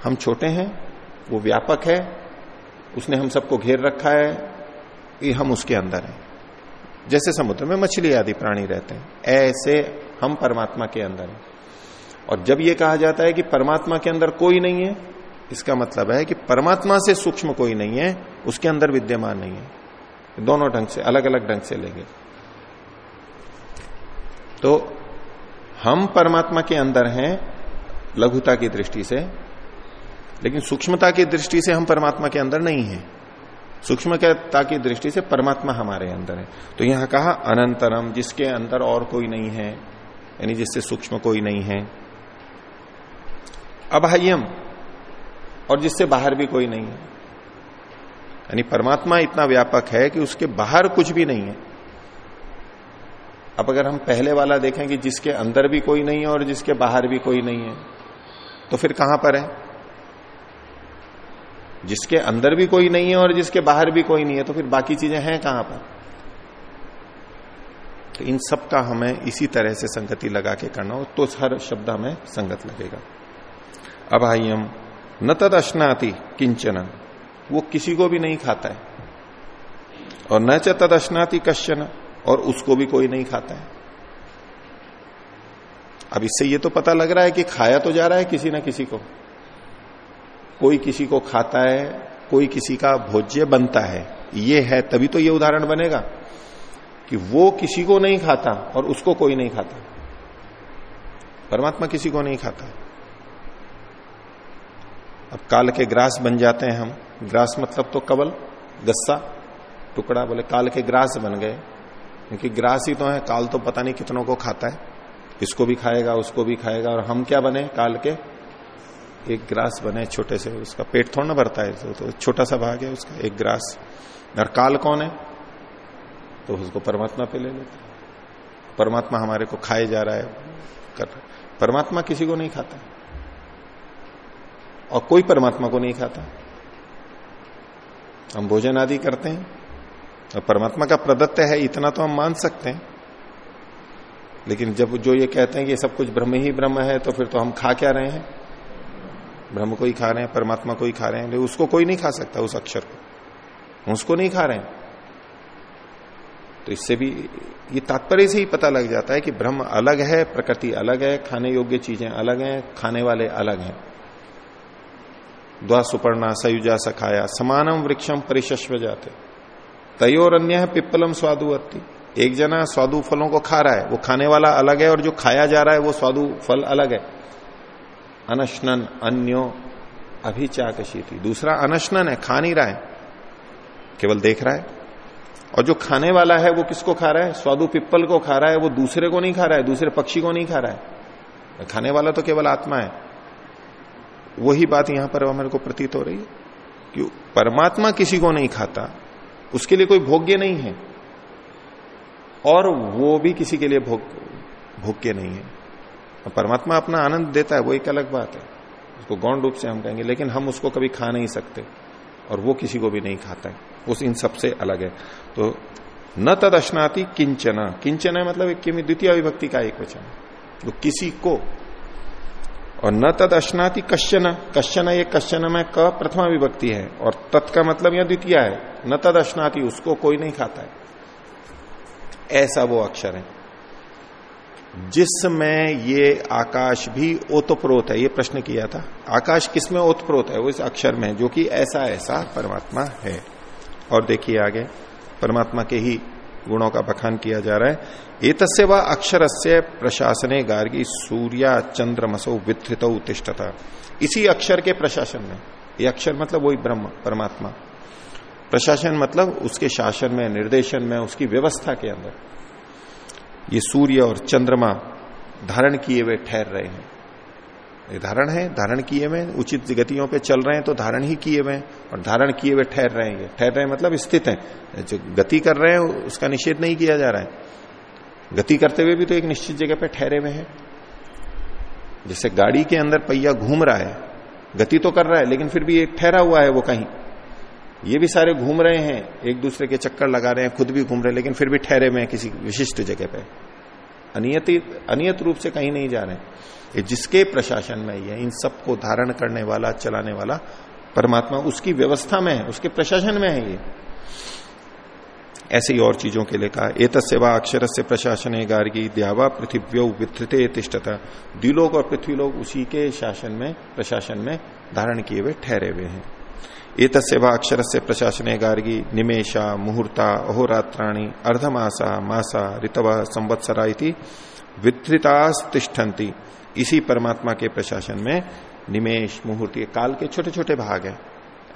हम छोटे हैं, वो व्यापक है, उसने हम सबको घेर रखा है, ये हम उसके अंदर हैं। जैसे समुद्र में मछली आदि प्राणी रहते हैं, ऐसे हम परमात्मा के अंदर हैं। और जब ये कहा जाता है कि परमात्मा के अंदर कोई नहीं है, इसका मतलब है कि परमात्मा से सूक्ष्म कोई नहीं है, उसके अंदर विद्यमान नहीं है। दोनों ढंग से अलग अलग ढंग से लेंगे। तो हम परमात्मा के अंदर हैं, लघुता की दृष्टि से लेकिन सूक्ष्मता की दृष्टि से हम परमात्मा के अंदर नहीं है। सूक्ष्मता की दृष्टि से परमात्मा हमारे अंदर है। तो यहाँ कहा, अनंतरम, जिसके अंदर और कोई नहीं है, यानी जिससे सूक्ष्म कोई नहीं है। अबाह्यम, और जिससे बाहर भी कोई नहीं है। यानी परमात्मा इतना व्यापक है कि उसके बाहर कुछ भी नहीं है। अब अगर हम पहले वाला देखें कि जिसके अंदर भी कोई नहीं है और जिसके बाहर भी कोई नहीं है तो फिर कहाँ पर है? जिसके अंदर भी कोई नहीं है और जिसके बाहर भी कोई नहीं है तो फिर बाकी चीज़ें हैं कहाँ पर? तो इन सब का हमें इसी तरह से संगति लगा के करना हो तो हर शब्द हमें संगत लगेगा। अब हम, न तद अश्नाति किंचन, वो किसी को भी नहीं खाता है। और न च तद अश्नाति कश्चन, और उसको भी कोई नहीं खाता है। अब इससे ये तो पता लग रहा है कि खाया तो जा रहा है किसी ना किसी को। कोई किसी को खाता है, कोई किसी का भोज्य बनता है, ये है, तभी तो ये उदाहरण बनेगा कि वो किसी को नहीं खाता और उसको कोई नहीं खाता। परमात्मा किसी को नहीं खाता। अब काल के ग्रास बन जाते हैं हम। ग्रास मतलब तो कबल, गस्सा, टुकड़ा, बोले काल के ग्रास बन गए। क्योंकि ग्रास ही तो है, काल तो पता नहीं कितनों को खाता है। इसको भी खाएगा, उसको भी खाएगा, और हम क्या बने काल के? एक ग्रास बने छोटे से उसका पेट थोड़ा ना भरता है तो, तो छोटा सा भाग है उसका एक ग्रास। और काल कौन है? तो उसको परमात्मा पे ले लेते परमात्मा हमारे को खाए जा रहा है कर रहा है। परमात्मा किसी को नहीं खाता। और कोई परमात्मा को नहीं खाता। हम भोजन आदि करते हैं। और परमात्मा का प्रदत्त है इतना तो हम मान सकते हैं। लेकिन जब जो ये कहते हैं कि सब कुछ ब्रह्म ही ब्रह्म है तो फिर तो हम खा क्या रहे हैं? ब्रह्म को ही खा रहे हैं, परमात्मा को ही खा रहे हैं लेकिन उसको कोई नहीं खा सकता उस अक्षर को। उसको नहीं खा रहे हैं। तो इससे भी ये तात्पर्य से ही पता लग जाता है कि ब्रह्म अलग है, प्रकृति अलग है, खाने योग्य चीज़ें अलग हैं, खाने वाले अलग हैं। द्वा सुपर्णा सयुजा सखाया, समानम वृक्षम परिशस्व जाते। तयोर अन्य पिप्पलम स्वादुअत्ती एक जना स्वादु फलों को खा रहा है, वो खाने वाला अलग है और जो खाया जा रहा है, वो स्वादु फल अलग है। अनशनन, अन्यो थी दूसरा अनशनन है, खा नहीं रहा है। केवल देख रहा है। और जो खाने वाला है, वो किसको खा रहा है? स्वादु पिप्पल को खा रहा है, वो दूसरे को नहीं खा रहा है, दूसरे पक्षी को नहीं खा रहा है। खाने वाला तो केवल आत्मा है। वही बात यहाँ पर हमारे को प्रतीत हो रही है कि परमात्मा किसी को नहीं खाता, उसके लिए कोई भोग्य नहीं है। और वो भी किसी के लिए भोग, भोग्य नहीं है। परमात्मा अपना आनंद देता है, वो एक अलग बात है। उसको गौण रूप से हम कहेंगे, लेकिन हम उसको कभी खा नहीं सकते और वो किसी को भी नहीं खाता है। उस इन सबसे अलग है। तो न तद अश्नाती किंचना। किंचना मतलब एक द्वितीय विभक्ति का एक वचन वो किसी को और न तद अश्नाती कश्चन। कश्चन ये कश्चन में क प्रथमा विभक्ति है और तत् का मतलब यह द्वितीय है। न तद अश्नाती उसको कोई नहीं खाता है। ऐसा वो अक्षर है। जिसमें ये आकाश भी ओतप्रोत है, ये प्रश्न किया था, आकाश किसमें ओतप्रोत है, वो इस अक्षर में जो कि ऐसा ऐसा परमात्मा है। और देखिए आगे, परमात्मा के ही गुणों का बखान किया जा रहा है। एक व अक्षर से प्रशासने गार्गी सूर्या चंद्रमसो वित्रित उत्तिष्ठता इसी अक्षर के प्रशासन में, ये अक्षर मतलब वही ब्रह्म, परमात्मा। प्रशासन मतलब उसके शासन में, निर्देशन में, उसकी व्यवस्था के अंदर। ये सूर्य और चंद्रमा धारण किए हुए ठहर रहे हैं। ये धारण है, धारण किए हुए उचित गतियों पे चल रहे हैं तो धारण ही किए हुए हैं और धारण किए हुए ठहर रहे हैं। ठहर रहे हैं मतलब स्थित है। जो गति कर रहे हैं, उसका निषेध नहीं किया जा रहा है। गति करते हुए भी तो एक निश्चित जगह पे ठहरे हुए हैं। जैसे गाड़ी के अंदर पहिया घूम रहा है, गति तो कर रहा है, लेकिन फिर भी एक ठहरा हुआ है वो कहीं। ये भी सारे घूम रहे हैं, एक दूसरे के चक्कर लगा रहे हैं, खुद भी घूम रहे हैं, लेकिन फिर भी ठहरे हुए हैं किसी विशिष्ट जगह पे। अनियत अनियत रूप से कहीं नहीं जा रहे ये जिसके प्रशासन में ये, इन सबको धारण करने वाला, चलाने वाला परमात्मा उसकी व्यवस्था में है, उसके प्रशासन में है ये। ऐसे ही और चीज़ों के लिए कहा एत सेवा अक्षर से प्रशासन है गार्गी द्यावा पृथ्व्यो वित्रते तिष्ठता। द्विलोक और पृथ्वी लोग उसी के शासन में, प्रशासन में धारण किए हुए ठहरे हुए हैं। एक सेवा अक्षर से प्रशासने गार्गी निमेशा मुहूर्ता, अहोरात्राणी, अर्धमासा, मासा, ऋतव, संवत्सरा विधृतास्तिष्ठन्ति इसी परमात्मा के प्रशासन में निमेश मुहूर्त, ये काल के छोटे छोटे भाग हैं।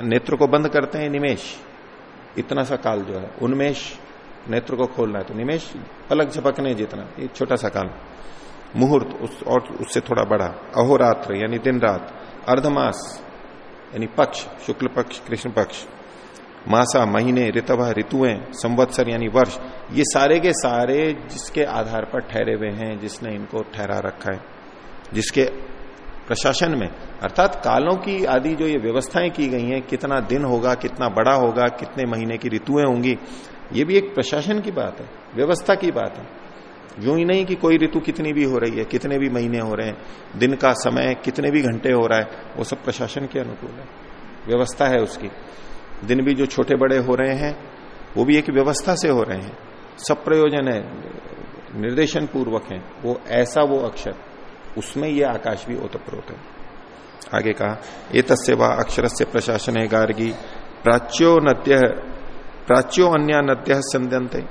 नेत्र को बंद करते हैं निमेश इतना सा काल जो है, उन्मेष, नेत्र को खोलना है तो निमेश पलक झपकने जितना, ये छोटा सा काल। मुहूर्त उस, और उससे थोड़ा बड़ा, अहोरात्र, यानी दिन रात अर्धमास यानी पक्ष, शुक्ल पक्ष, कृष्ण पक्ष, मासा, महीने ऋतव ऋतुएँ, संवत्सर यानी वर्ष, ये सारे के सारे जिसके आधार पर ठहरे हुए हैं, जिसने इनको ठहरा रखा है, जिसके प्रशासन में, अर्थात कालों की आदि जो ये व्यवस्थाएँ की गई हैं, कितना दिन होगा, कितना बड़ा होगा, कितने महीने की ऋतुएँ होंगी, ये भी एक प्रशासन की बात है, व्यवस्था की बात है। यूँ ही नहीं कि कोई ऋतु कितनी भी हो रही है, कितने भी महीने हो रहे हैं, दिन का समय, कितने भी घंटे हो रहा है, वो सब प्रशासन के अनुकूल है। व्यवस्था है उसकी। दिन भी जो छोटे बड़े हो रहे हैं, वो भी एक व्यवस्था से हो रहे हैं। सब प्रयोजन है, निर्देशन पूर्वक है। वो ऐसा वो अक्षर, उसमें ये आकाश भी ओतप्रोत है। आगे कहा ये तस्वा अक्षर से प्रशासन है गार्गी, प्राच्यो नद्य प्राच्यो अन्य नद्य संदंत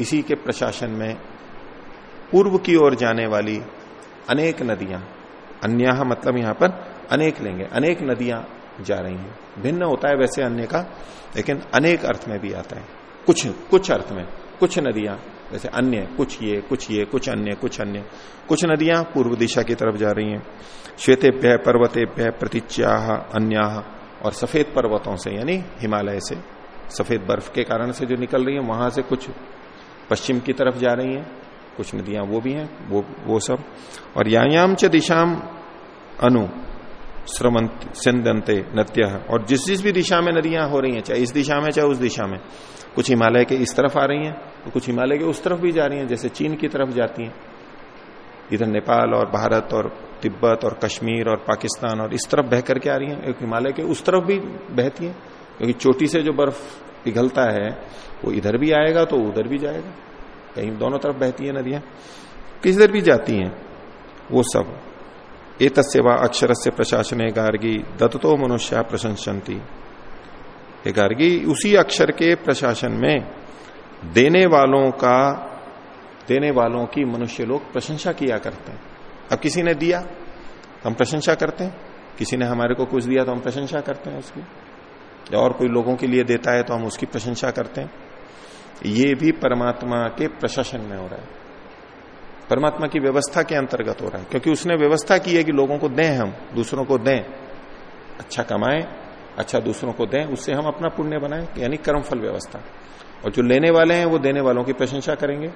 इसी के प्रशासन में पूर्व की ओर जाने वाली अनेक नदियाँ अन्य मतलब यहाँ पर अनेक लेंगे, अनेक नदियाँ जा रही हैं। भिन्न होता है वैसे अन्य का, लेकिन अनेक अर्थ में भी आता है। कुछ कुछ अर्थ में, कुछ नदियाँ, जैसे अन्य, कुछ ये कुछ ये, कुछ अन्य कुछ अन्य। कुछ नदियाँ पूर्व दिशा की तरफ़ जा रही हैं। श्वेतेभ्य पर्वतेभ्य प्रतीच्या अन्य, और सफ़ेद पर्वतों से, यानी हिमालय से। सफ़ेद बर्फ़ के कारण से जो निकल रही है, वहाँ से कुछ पश्चिम की तरफ़ जा रही हैं। कुछ नदियाँ वो भी हैं, वो वो सब। और यायाम च दिशाम अनु श्रमंत सिंदंते नत्य और जिस जिस भी दिशा में नदियाँ हो रही हैं, चाहे इस दिशा में, चाहे उस दिशा में, कुछ हिमालय के इस तरफ़ आ रही हैं तो कुछ हिमालय के उस तरफ़ भी जा रही हैं, जैसे चीन की तरफ़ जाती हैं। इधर नेपाल और भारत और तिब्बत और कश्मीर और पाकिस्तान और इस तरफ़ बह करके आ रही हैं, एक हिमालय के उस तरफ़ भी बहती है, क्योंकि चोटी से जो बर्फ़ पिघलता है, वो इधर भी आएगा तो उधर भी जाएगा। कहीं दोनों तरफ़ बहती है नदियाँ, किधर भी जाती हैं, वो सब। एक सेवा अक्षर से प्रशासन गार्गी, दत्तो मनुष्य प्रशंसती गार्गी, उसी अक्षर के प्रशासन में देने वालों का, देने वालों की मनुष्य लोग प्रशंसा किया करते हैं। अब किसी ने दिया, हम प्रशंसा करते हैं। किसी ने हमारे को कुछ दिया तो हम प्रशंसा करते हैं उसकी। और कोई लोगों के लिए देता है तो हम उसकी प्रशंसा करते हैं। ये भी परमात्मा के प्रशासन में हो रहा है। परमात्मा की व्यवस्था के अंतर्गत हो रहा है, क्योंकि उसने व्यवस्था की है कि लोगों को दें हम, दूसरों को दें। अच्छा कमाएँ अच्छा दूसरों को दें, उससे हम अपना पुण्य बनाएँ, यानी कर्मफल व्यवस्था। और जो लेने वाले हैं, वो देने वालों की प्रशंसा करेंगे,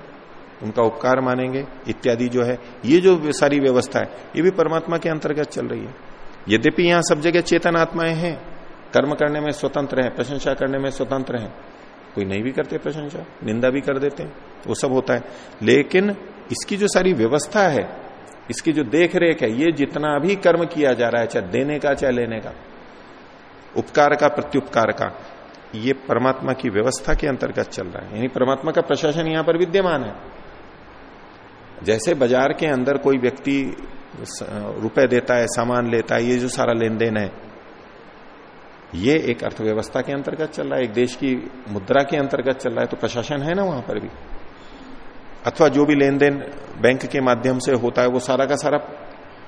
उनका उपकार मानेंगे, इत्यादि जो है। ये जो सारी व्यवस्था है, ये भी परमात्मा के अंतर्गत चल रही है। यद्यपि यहाँ सब जगह चेतन आत्माएँ हैं, कर्म करने में स्वतंत्र हैं, प्रशंसा करने में स्वतंत्र है कोई नहीं भी करते प्रशंसा, निंदा भी कर देते हैं वो सब होता है। लेकिन इसकी जो सारी व्यवस्था है, इसकी जो देख रेख है, ये जितना भी कर्म किया जा रहा है, चाहे देने का, चाहे लेने का, उपकार का, प्रत्युपकार का, ये परमात्मा की व्यवस्था के अंतर्गत चल रहा है। यानी परमात्मा का प्रशासन यहाँ पर विद्यमान है। जैसे बाज़ार के अंदर कोई व्यक्ति रुपए देता है, सामान लेता है, ये जो सारा लेन देन है ये एक अर्थव्यवस्था के अंतर्गत चल रहा है, एक देश की मुद्रा के अंतर्गत चल रहा है तो प्रशासन है ना वहाँ पर भी? अथवा जो भी लेन देन बैंक के माध्यम से होता है, वो सारा का सारा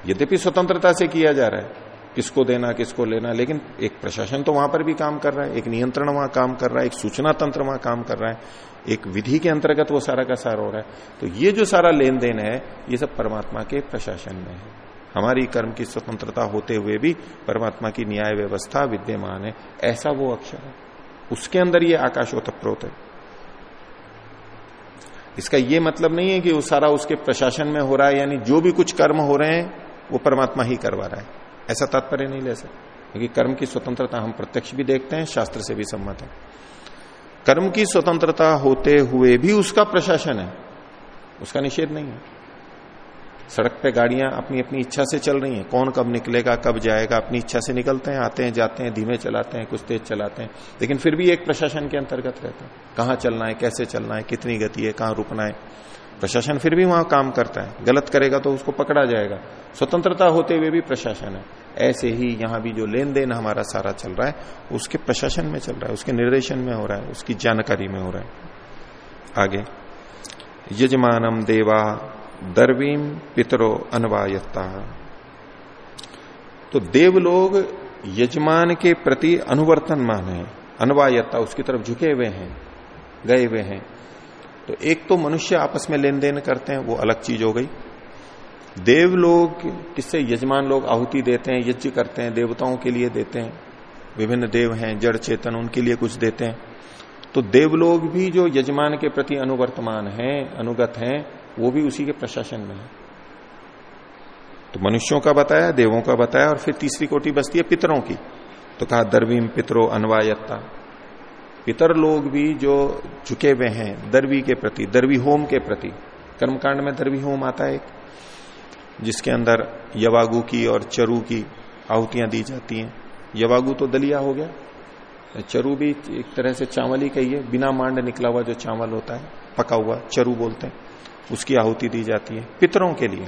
यद्यपि स्वतंत्रता से किया जा रहा है, किसको देना, किसको लेना, लेकिन एक प्रशासन तो वहाँ पर भी काम कर रहा है, एक नियंत्रण वहाँ काम कर रहा है, एक सूचना तंत्र वहाँ काम कर रहा है, एक विधि के अंतर्गत वो सारा का सारा हो रहा है। तो ये जो सारा लेन देन है, ये सब परमात्मा के प्रशासन में है। हमारी कर्म की स्वतंत्रता होते हुए भी परमात्मा की न्याय व्यवस्था विद्यमान है। ऐसा वो अक्षर है। उसके अंदर ये आकाश ओतप्रोत है। इसका ये मतलब नहीं है कि वो सारा उसके प्रशासन में हो रहा है, यानी जो भी कुछ कर्म हो रहे हैं, वो परमात्मा ही करवा रहा है। ऐसा तात्पर्य नहीं ले सकते। क्योंकि कर्म की स्वतंत्रता हम प्रत्यक्ष भी देखते हैं, शास्त्र से भी सम्मत है। कर्म की स्वतंत्रता होते हुए भी उसका प्रशासन है। उसका निषेध नहीं है। सड़क पे गाड़ियाँ अपनी अपनी इच्छा से चल रही हैं। कौन कब निकलेगा, कब जाएगा? अपनी इच्छा से निकलते हैं, आते हैं, जाते हैं, धीमे चलाते हैं, कुछ तेज चलाते हैं। लेकिन फिर भी एक प्रशासन के अंतर्गत रहते हैं। कहाँ चलना है, कैसे चलना है, कितनी गति है, कहाँ रुकना है। प्रशासन फिर भी वहाँ काम करता है। गलत करेगा तो उसको पकड़ा जाएगा। स्वतंत्रता होते हुए भी प्रशासन है। ऐसे ही यहाँ भी जो लेन देन हमारा सारा चल रहा है, उसके प्रशासन में चल रहा है, उसके निर्देशन में हो रहा है, उसकी जानकारी में हो रहा है। आगे। यजमानम देवा दरवीम पितरो अनवायता तो देव लोग यजमान के प्रति अनुवर्तन मान है अनवायता उसकी तरफ़ झुके हुए हैं, गए हुए हैं। तो एक तो मनुष्य आपस में लेन देन करते हैं, वो अलग चीज़ हो गई। देव लोग, किससे? यजमान लोग आहुति देते हैं, यज्ञ करते हैं, देवताओं के लिए देते हैं। विभिन्न देव हैं, जड़ चेतन, उनके लिए कुछ देते हैं। तो देवलोग भी जो यजमान के प्रति अनुवर्तमान हैं, अनुगत हैं वो भी उसी के प्रशासन में है। तो मनुष्यों का बताया, देवों का बताया और फिर तीसरी कोटि बसती है पितरों की। तो कहा दरवीम पितरो अनवायत्ता। पितर लोग भी जो झुके हुए हैं, दरवी के प्रति, दरवी होम के प्रति। कर्मकांड में दरवी होम आता है एक, जिसके अंदर यवागु की और चरु की आहुतियाँ दी जाती हैं। यवागु तो दलिया हो गया। चरु भी एक तरह से चावल ही कही है। बिना मांड निकला हुआ जो चावल होता है, पका हुआ चरु बोलते हैं। उसकी आहुति दी जाती है पितरों के लिए।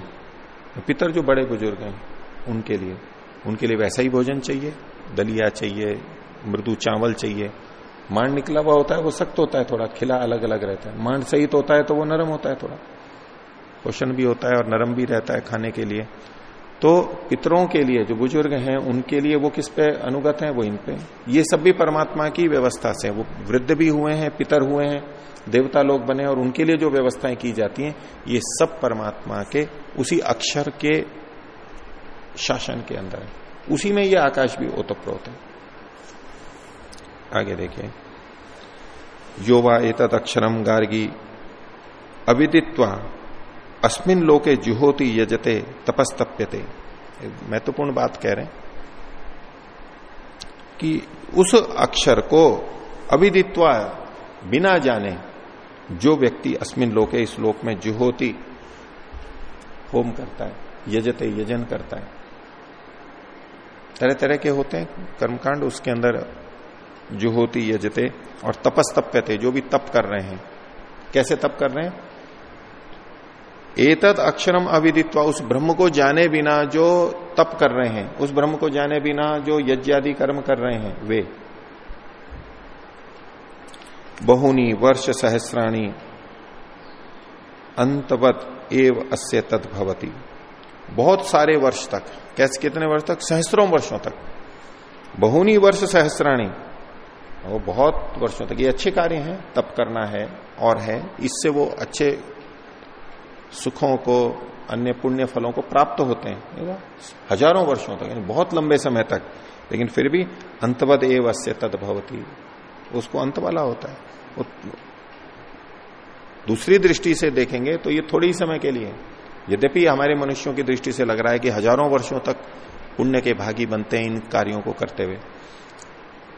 पितर जो बड़े बुज़ुर्ग हैं, उनके लिए। उनके लिए वैसा ही भोजन चाहिए, दलिया चाहिए, मृदु चावल चाहिए। मांड निकला हुआ होता है, वो सख्त होता है थोड़ा, खिला अलग अलग रहता है। मांड सहित होता है तो वो नरम होता है थोड़ा। पोषण भी होता है और नरम भी रहता है खाने के लिए। तो पितरों के लिए, जो बुज़ुर्ग हैं, उनके लिए वो किस पे अनुगत हैं? वो इन पे। ये सब भी परमात्मा की व्यवस्था से वो वृद्ध भी हुए हैं, पितर हुए हैं। देवता लोग बने और उनके लिए जो व्यवस्थाएँ की जाती हैं, ये सब परमात्मा के, उसी अक्षर के शासन के अंदर है। उसी में ये आकाश भी ओतप्रोत है। आगे देखिए। योवा एतद अक्षरम गार्गी, अविदित्वा, अस्मिन लोके जुहोति यजते, तपस्तप्यते। महत्वपूर्ण बात कह रहे हैं कि उस अक्षर को अविदित्वा बिना जाने जो व्यक्ति अस्मिन लोके, इस लोक में जुहोती, होम करता है, यजते, यजन करता है। तरह तरह के होते हैं, कर्मकांड उसके अंदर जुहोती, यजते और तपस्तप्यते, जो भी तप कर रहे हैं। कैसे तप कर रहे हैं? एतद अक्षरम अविदित्वा, उस ब्रह्म को जाने बिना जो तप कर रहे हैं, उस ब्रह्म को जाने बिना जो यज्ञादि कर्म कर रहे हैं, वे। बहुनी वर्ष सहस्राणी अंतवत एव अस्य तद भवती। बहुत सारे वर्ष तक, कैसे कितने वर्ष तक? सहस्त्रों वर्षों तक। बहुनी वर्ष सहस्राणी। वो बहुत वर्षों तक। ये अच्छे कार्य हैं, तप करना है, और है। इससे वो अच्छे सुखों को, अन्य पुण्य फलों को प्राप्त होते हैं। हज़ारों वर्षों तक, यानी बहुत लंबे समय तक। लेकिन फिर भी अंतवद एव अस्य तद भवती। उसको अंत वाला होता है। दूसरी दृष्टि से देखेंगे तो ये थोड़ी ही समय के लिए। यद्यपि हमारे मनुष्यों की दृष्टि से लग रहा है कि हज़ारों वर्षों तक पुण्य के भागी बनते हैं इन कार्यों को करते हुए।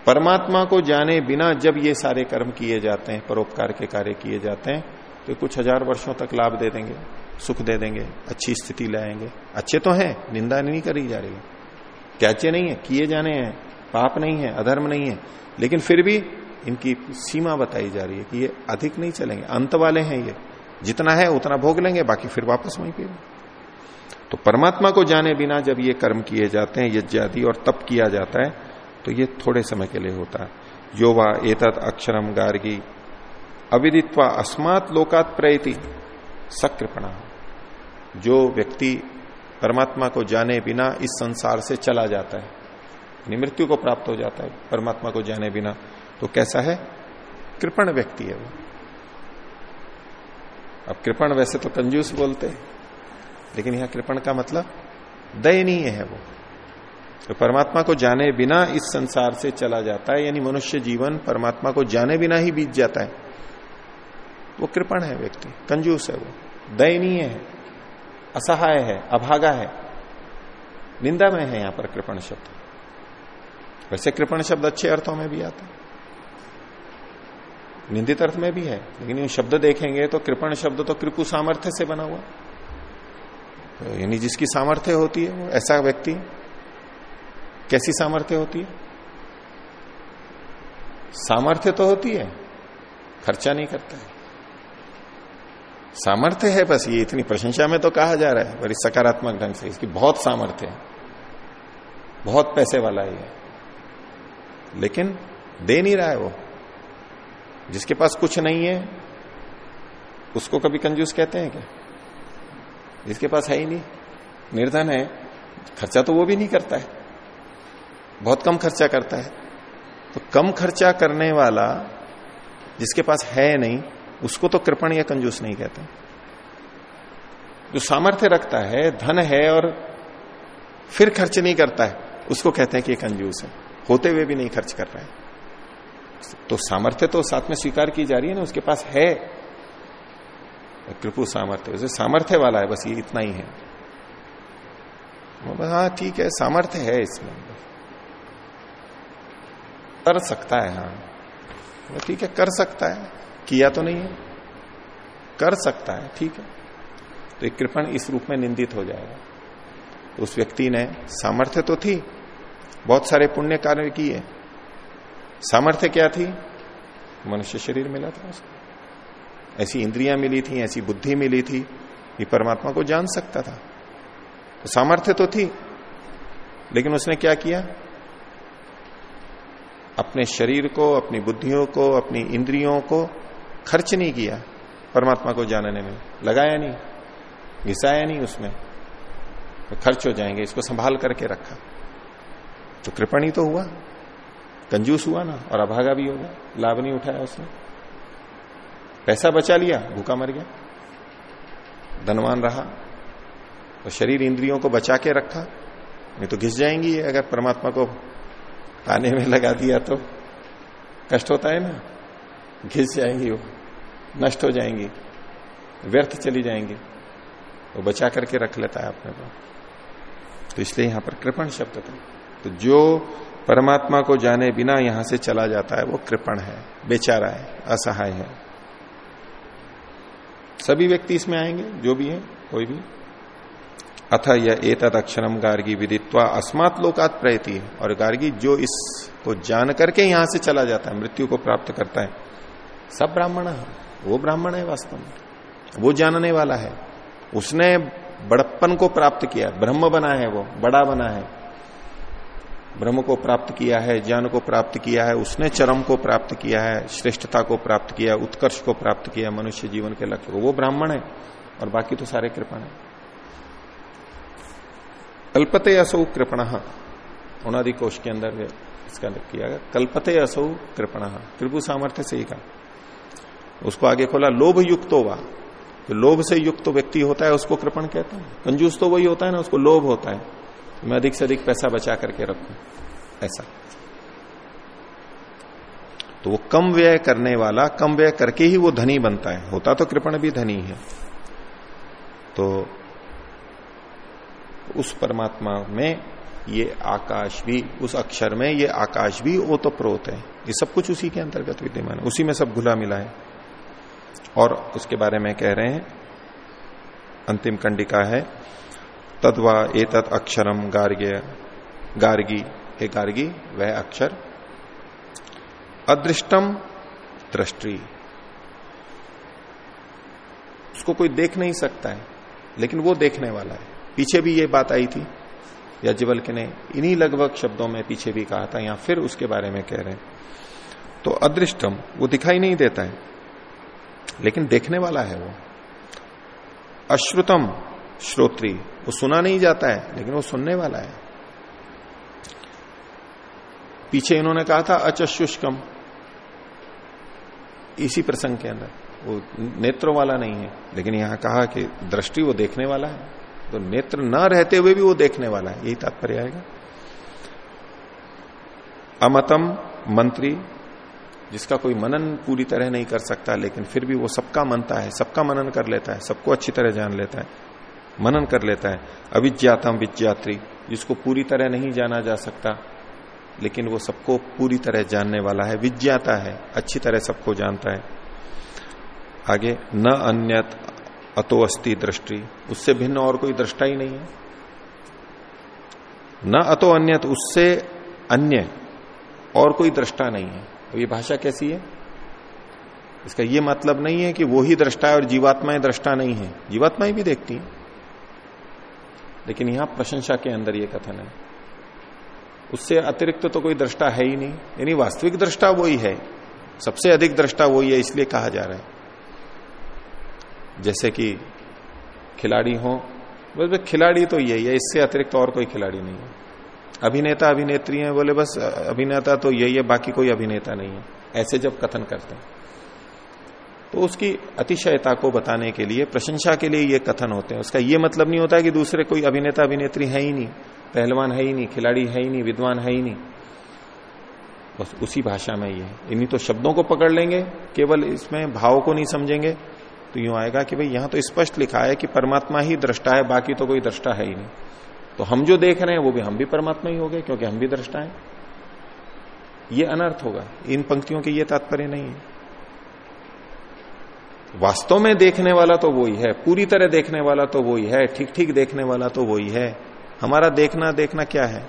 परमात्मा को जाने बिना जब ये सारे कर्म किए जाते हैं, परोपकार के कार्य किए जाते हैं तो कुछ हज़ार वर्षों तक लाभ दे देंगे, सुख दे देंगे, अच्छी स्थिति लाएँगे। अच्छे तो हैं, निंदा नहीं करी जा रही त्याज्य नहीं है, किए जाने हैं। पाप नहीं है, अधर्म नहीं है। लेकिन फिर भी इनकी सीमा बताई जा रही है कि ये अधिक नहीं चलेंगे। अंत वाले हैं ये। जितना है उतना भोग लेंगे, बाकी फिर वापस वहीं पे। तो परमात्मा को जाने बिना जब ये कर्म किए जाते हैं यज्ञ आदि और तप किया जाता है तो ये थोड़े समय के लिए होता है। योवा एतत अक्षरम गार्गी, अविदित्वा अस्मात लोकात प्रयति, सकृपणा। जो व्यक्ति परमात्मा को जाने बिना इस संसार से चला जाता है मृत्यु को प्राप्त हो जाता है, परमात्मा को जाने बिना। तो कैसा है? कृपण व्यक्ति है वो। अब कृपण वैसे तो कंजूस बोलते हैं, लेकिन यहाँ कृपण का मतलब दयनीय है वो। तो परमात्मा को जाने बिना इस संसार से चला जाता है, यानी मनुष्य जीवन परमात्मा को जाने बिना ही बीत जाता है। वो कृपण है व्यक्ति, कंजूस है वो। दयनीय है, असहाय है, अभागा है। निंदा में है यहाँ पर कृपण शब्द। वैसे कृपण शब्द अच्छे अर्थों में भी आता है। निंदित अर्थ में भी है, लेकिन ये शब्द देखेंगे तो कृपण शब्द तो कृपु सामर्थ्य से बना हुआ। तो यानी जिसकी सामर्थ्य होती है, वो ऐसा व्यक्ति कैसी सामर्थ्य होती है? सामर्थ्य तो होती है, खर्चा नहीं करता है। सामर्थ्य है बस, ये इतनी प्रशंसा में तो कहा जा रहा है, बड़ी सकारात्मक ढंग से, इसकी बहुत सामर्थ्य है। बहुत पैसे वाला है। ये लेकिन दे नहीं रहा है वो। जिसके पास कुछ नहीं है, उसको कभी कंजूस कहते हैं क्या? जिसके पास है ही नहीं। निर्धन है। खर्चा तो वो भी नहीं करता है। बहुत कम खर्चा करता है। तो कम खर्चा करने वाला जिसके पास है नहीं, उसको तो कृपण या कंजूस नहीं कहते। जो सामर्थ्य रखता है, धन है और फिर खर्च नहीं करता है, उसको कहते हैं कि कंजूस है। होते हुए भी नहीं खर्च कर रहा है। तो सामर्थ्य तो साथ में स्वीकार की जा रही है ना, उसके पास है। कृपु सामर्थ्य वैसे सामर्थ्य वाला है, बस ये इतना ही है। हाँ ठीक है, सामर्थ्य है इसमें। कर सकता है हाँ। ठीक है, कर सकता है। किया तो नहीं है। कर सकता है, ठीक है। तो एक कृपण इस रूप में निंदित हो जाएगा। तो उस व्यक्ति ने, सामर्थ्य तो थी बहुत सारे पुण्य कार्य किए। सामर्थ्य क्या थी? मनुष्य शरीर मिला था उसको। ऐसी इंद्रियाँ मिली थी, ऐसी बुद्धि मिली थी कि परमात्मा को जान सकता था। तो सामर्थ्य तो थी, लेकिन उसने क्या किया? अपने शरीर को, अपनी बुद्धियों को, अपनी इंद्रियों को खर्च नहीं किया। परमात्मा को जानने में लगाया नहीं घिसाया नहीं उसमें। तो खर्च हो जाएँगे, इसको संभाल करके रखा। तो कृपणी तो हुआ। कंजूस हुआ ना, और अभागा भी होगा लाभ नहीं उठाया उसने। पैसा बचा लिया, भूखा मर गया। धनवान रहा। तो शरीर इंद्रियों को बचा के रखा। नहीं तो घिस जाएँगी अगर परमात्मा को पाने में लगा दिया तो। कष्ट होता है ना? घिस जाएँगी वो। नष्ट हो जाएँगी। व्यर्थ चली जाएँगी। वो बचा करके रख लेता है अपने को। तो इसलिए यहाँ पर कृपण शब्द था। तो जो परमात्मा को जाने बिना यहाँ से चला जाता है, वो कृपण है, बेचारा है, असहाय है। सभी व्यक्ति इसमें आएँगे, जो भी है, कोई भी। अथ यह एतद अक्षरम गार्गी विदित्वा, अस्मात लोकात प्रयति। और गार्गी जो इसको जान करके यहाँ से चला जाता है, मृत्यु को प्राप्त करता है, सब ब्राह्मण है। वो ब्राह्मण है वास्तव में। वो जानने वाला है। उसने बड़प्पन को प्राप्त किया, ब्रह्म बना है वो, बड़ा बना है। ब्रह्म को प्राप्त किया है, ज्ञान को प्राप्त किया है, उसने चरम को प्राप्त किया है, श्रेष्ठता को प्राप्त किया, उत्कर्ष को प्राप्त किया, मनुष्य जीवन के लक्ष्य को। वो ब्राह्मण है, और बाकी तो सारे कृपण है। कल्पते असौ कृपण उनादि कोष के अंदर इसका किया गया। कल्पते असौ कृपण, त्रिभु सामर्थ्य से ही कहा। उसको आगे खोला लोभ युक्त होगा तो लोभ से युक्त व्यक्ति होता है, उसको कृपण कहते हैं। कंजूस तो वही होता है ना, उसको लोभ होता है। मैं अधिक से अधिक पैसा बचा करके रखू। ऐसा। तो वो कम व्यय करने वाला, कम व्यय करके ही वो धनी बनता है। होता तो कृपण भी धनी है। तो उस परमात्मा में ये आकाश भी, उस अक्षर में ये आकाश भी ओतप्रोत है। ये सब कुछ उसी के अंतर्गत विद्यमान है। उसी में सब घुला मिला है। और उसके बारे में कह रहे हैं, अंतिम कंडिका है तदवा एतत् अक्षरम गार्ग्य गार्गी। हे गार्गी वह अक्षर। अदृष्टम दृष्टि। उसको कोई देख नहीं सकता है, लेकिन वो देखने वाला है। पीछे भी ये बात आई थी याज्ञवल के ने इन्हीं लगभग शब्दों में पीछे भी कहा था यहाँ फिर उसके बारे में कह रहे हैं। तो अदृष्टम, वो दिखाई नहीं देता है, लेकिन देखने वाला है वो। अश्रुतम श्रोत्री, वो सुना नहीं जाता है, लेकिन वो सुनने वाला है। पीछे इन्होंने कहा था, अचशुष्कम। इसी प्रसंग के अंदर। वो नेत्रों वाला नहीं है, लेकिन यहाँ कहा कि दृष्टि वो देखने वाला है। तो नेत्र न रहते हुए भी वो देखने वाला है। यही तात्पर्य आएगा। अमतम मंत्री, जिसका कोई मनन पूरी तरह नहीं कर सकता, लेकिन फिर भी वो सबका मनता है, सबका मनन कर लेता है, सबको अच्छी तरह जान लेता है। मनन कर लेता है। अविज्ञातम विज्ञात्री, जिसको पूरी तरह नहीं जाना जा सकता, लेकिन वो सबको पूरी तरह जानने वाला है, विज्ञाता है, अच्छी तरह सबको जानता है। आगे, न अन्यत अतो अस्थि दृष्टि, उससे भिन्न और कोई दृष्टा ही नहीं है। न अतो अन्यत, उससे अन्य और कोई दृष्टा नहीं है। तो ये भाषा कैसी है? इसका ये मतलब नहीं है कि वो ही दृष्टा है और जीवात्माएँ दृष्टा नहीं है। जीवात्माएँ भी देखती हैं। लेकिन यहाँ प्रशंसा के अंदर ये कथन है। उससे अतिरिक्त तो कोई दृष्टा है ही नहीं। यानी वास्तविक दृष्टा वही है। सबसे अधिक दृष्टा वही है, इसलिए कहा जा रहा है। जैसे कि खिलाड़ी हो, बस खिलाड़ी तो यही है, इससे अतिरिक्त और कोई खिलाड़ी नहीं है। अभिनेता, अभिनेत्री है, बोले बस, अभिनेता तो यही है, बाकी कोई अभिनेता नहीं है। ऐसे जब कथन करते हैं। तो उसकी अतिशयता को बताने के लिए, प्रशंसा के लिए ये कथन होते हैं। उसका ये मतलब नहीं होता कि दूसरे कोई अभिनेता, अभिनेत्री है ही नहीं। पहलवान है ही नहीं, खिलाड़ी है ही नहीं, विद्वान है ही नहीं। बस उसी भाषा में ये इन्हीं तो शब्दों को पकड़ लेंगे, केवल इसमें भाव को नहीं समझेंगे। तो यूँ आएगा कि भाई यहाँ तो स्पष्ट लिखा है कि परमात्मा ही दृष्टा है, बाकी तो कोई दृष्टा है ही नहीं। तो हम जो देख रहे हैं, वो भी हम भी परमात्मा ही हो गए, क्योंकि हम भी दृष्टा है। ये अनर्थ होगा। इन पंक्तियों के ये तात्पर्य नहीं है। वास्तव में देखने वाला तो वही है, पूरी तरह देखने वाला तो वही है ठीक ठीक देखने वाला तो वही है। हमारा देखना देखना क्या है?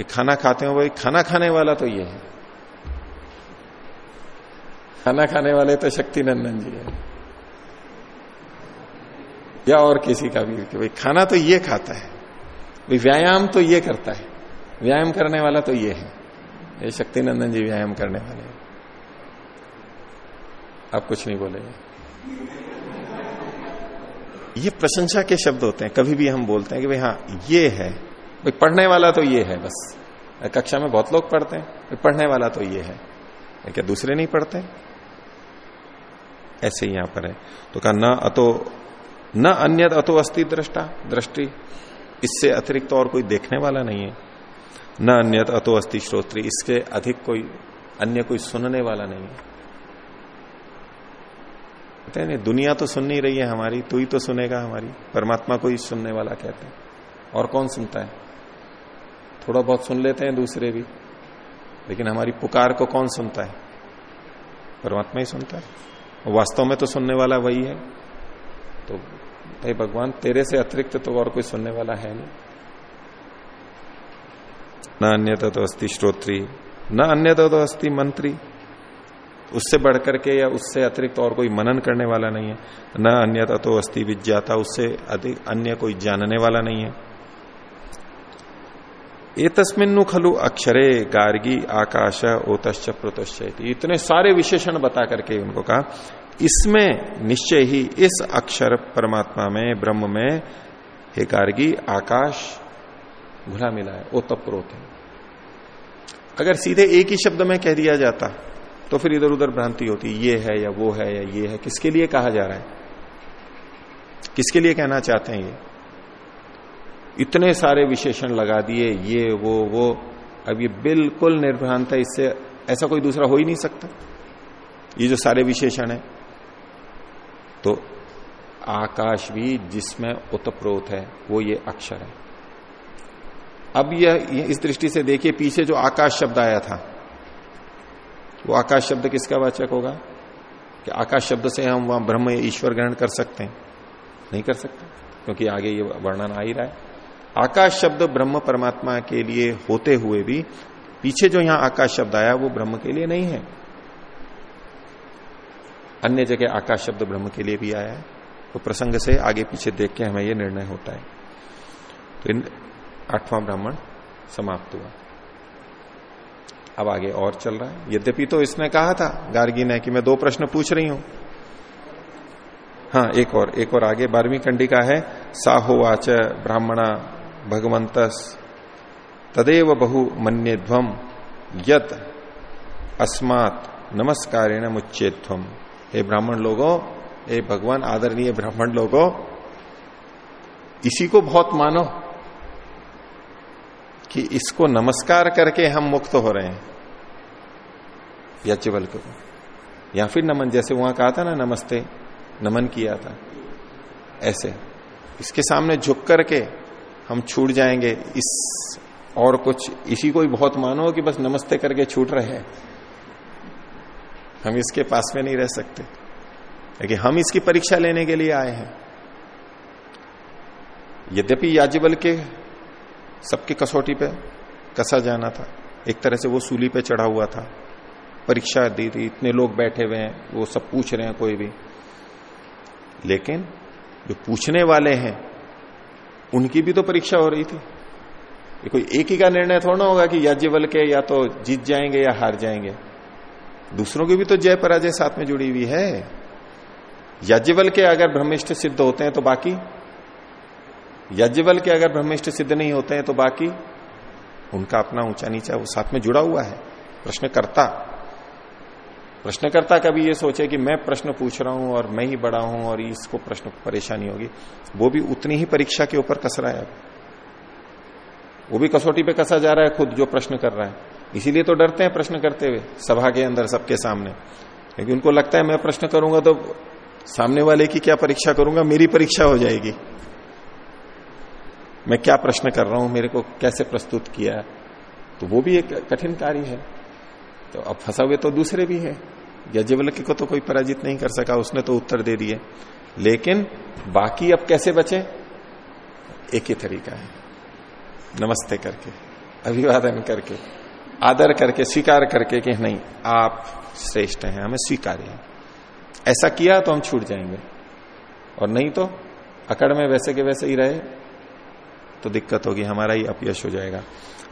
एक खाना खाते हो भाई खाना खाने वाला तो ये है। खाना खाने वाले तो शक्ति नंदन जी है। या और किसी का भी, कि भाई खाना तो ये खाता है व्यायाम तो ये करता है, व्यायाम करने वाला तो ये है। ये शक्ति नंदन जी व्यायाम करने वाले हैं। आप कुछ नहीं बोलेंगे। ये प्रशंसा के शब्द होते हैं। कभी भी हम बोलते हैं कि भाई हाँ ये है। भाई पढ़ने वाला तो ये है बस। कक्षा में बहुत लोग पढ़ते हैं। पढ़ने वाला तो ये है। क्या दूसरे नहीं पढ़ते? ऐसे ही यहाँ पर है। तो कहा, न अतो, न अन्य अतो अस्थि दृष्टा, दृष्टि। इससे अतिरिक्त तो और कोई देखने वाला नहीं है। न अन्य अतो अस्थि श्रोत्री। इसके अधिक कोई, अन्य कोई सुनने वाला नहीं है। कहते हैं दुनिया तो सुन नहीं रही है हमारी, तू ही तो सुनेगा हमारी। परमात्मा को ही सुनने वाला कहते हैं। और कौन सुनता है? थोड़ा बहुत सुन लेते हैं दूसरे भी, लेकिन हमारी पुकार को कौन सुनता है? परमात्मा ही सुनता है। वास्तव में तो सुनने वाला वही है। तो भाई भगवान, तेरे से अतिरिक्त तो और कोई सुनने वाला है नहीं। न अन्य तो अस्थि श्रोत्री, न अन्य तो अस्थि मंत्री। उससे बढ़कर के या उससे अतिरिक्त और कोई मनन करने वाला नहीं है। न अन्य तो अस्थि विज्ञाता, उससे अधिक अन्य कोई जानने वाला नहीं है। ये तस्मिन्नु खलु अक्षरे गार्गी आकाश ओतश्च प्रोतश्च इतने सारे विशेषण बता करके उनको कहा, इसमें निश्चय ही इस अक्षर परमात्मा में, ब्रह्म में, हे गार्गी, आकाश, घुला मिला है, ओतप्रोत है। अगर सीधे एक ही शब्द में कह दिया जाता तो फिर इधर उधर भ्रांति होती है ये है या वो है या ये है, किसके लिए कहा जा रहा है? किसके लिए कहना चाहते हैं ये? इतने सारे विशेषण लगा दिए, ये, वो वो, अब ये बिल्कुल निर्भ्रांत है, इससे ऐसा कोई दूसरा हो ही नहीं सकता। ये जो सारे विशेषण है तो आकाश भी जिसमें उत्प्रोत है, वो ये अक्षर है। अब यह इस दृष्टि से देखिए, पीछे जो आकाश शब्द आया था वो आकाश शब्द किसका वाचक होगा? कि आकाश शब्द से हम वहाँ ब्रह्म ईश्वर ग्रहण कर सकते हैं। नहीं कर सकते, क्योंकि आगे ये वर्णन आ ही रहा है। आकाश शब्द ब्रह्म परमात्मा के लिए होते हुए भी, पीछे जो यहाँ आकाश शब्द आया, वो ब्रह्म के लिए नहीं है। अन्य जगह आकाश शब्द ब्रह्म के लिए भी आया है। तो प्रसंग से आगे पीछे देख के हमें यह निर्णय होता है। तो आठवां ब्राह्मण समाप्त हुआ। अब आगे और चल रहा है। यद्यपि तो इसने कहा था गार्गी ने कि मैं दो प्रश्न पूछ रही हूँ। हाँ एक और एक और आगे। बारहवीं कंडिका है साहोवाच ब्राह्मणा भगवंत तदेव बहु मन्यध्वम यत अस्मात नमस्कारेण मुच्चेध्वम हे ब्राह्मण लोगों, हे भगवान, आदरणीय ब्राह्मण लोगों, इसी को बहुत मानो। कि इसको नमस्कार करके हम मुक्त हो रहे हैं। यज्ञबल को। या फिर नमन, जैसे वहाँ कहा था ना, नमस्ते, नमन किया था। ऐसे। इसके सामने झुक करके हम छूट जाएँगे। इस और कुछ, इसी को ही बहुत मानो कि बस नमस्ते करके छूट रहे हैं। हम इसके पास में नहीं रह सकते। लेकिन हम इसकी परीक्षा लेने के लिए आए हैं। यद्यपि याज्ञबल के सबकी कसौटी पे कसा जाना था। एक तरह से वो सूली पे चढ़ा हुआ था। परीक्षा दी थी, इतने लोग बैठे हुए हैं, वो सब पूछ रहे हैं कोई भी। लेकिन जो पूछने वाले हैं, उनकी भी तो परीक्षा हो रही थी। ये कोई एक ही का निर्णय थोड़ा होगा कि याज्ञवल के या तो जीत जाएँगे या हार जाएँगे। दूसरों की भी तो जय पराजय साथ में जुड़ी हुई है। याज्ञवल के अगर ब्रह्मिष्ठ सिद्ध होते हैं तो बाकी यज्ञवल के अगर ब्रह्मिष्ट सिद्ध नहीं होते हैं तो बाकी उनका अपना ऊँचा नीचा वो साथ में जुड़ा हुआ है। प्रश्नकर्ता। प्रश्नकर्ता कभी ये सोचे कि मैं प्रश्न पूछ रहा हूँ और मैं ही बड़ा हूँ और इसको प्रश्न परेशानी होगी, वो भी उतनी ही परीक्षा के ऊपर कस रहा है वो भी कसौटी पे कसा जा रहा है खुद जो प्रश्न कर रहा है। इसीलिए तो डरते हैं प्रश्न करते हुए, सभा के अंदर, सबके सामने। क्योंकि उनको लगता है मैं प्रश्न करूँगा तो सामने वाले की क्या परीक्षा करूँगा, मेरी परीक्षा हो जाएगी। मैं क्या प्रश्न कर रहा हूँ, मेरे को कैसे प्रस्तुत किया? तो वो भी एक कठिन कार्य है। तो अब फंसा हुए तो दूसरे भी है। यज्ञवल्क्य को तो कोई पराजित नहीं कर सका, उसने तो उत्तर दे दिए। लेकिन बाकी अब कैसे बचे? एक ही तरीका है। नमस्ते करके, अभिवादन करके, आदर करके, स्वीकार करके कि नहीं, आप श्रेष्ठ हैं, हमें स्वीकार है। ऐसा किया तो हम छूट जाएँगे। और नहीं तो अकड़ में वैसे के वैसे ही रहे। तो दिक्कत होगी, हमारा ही अपयश हो जाएगा।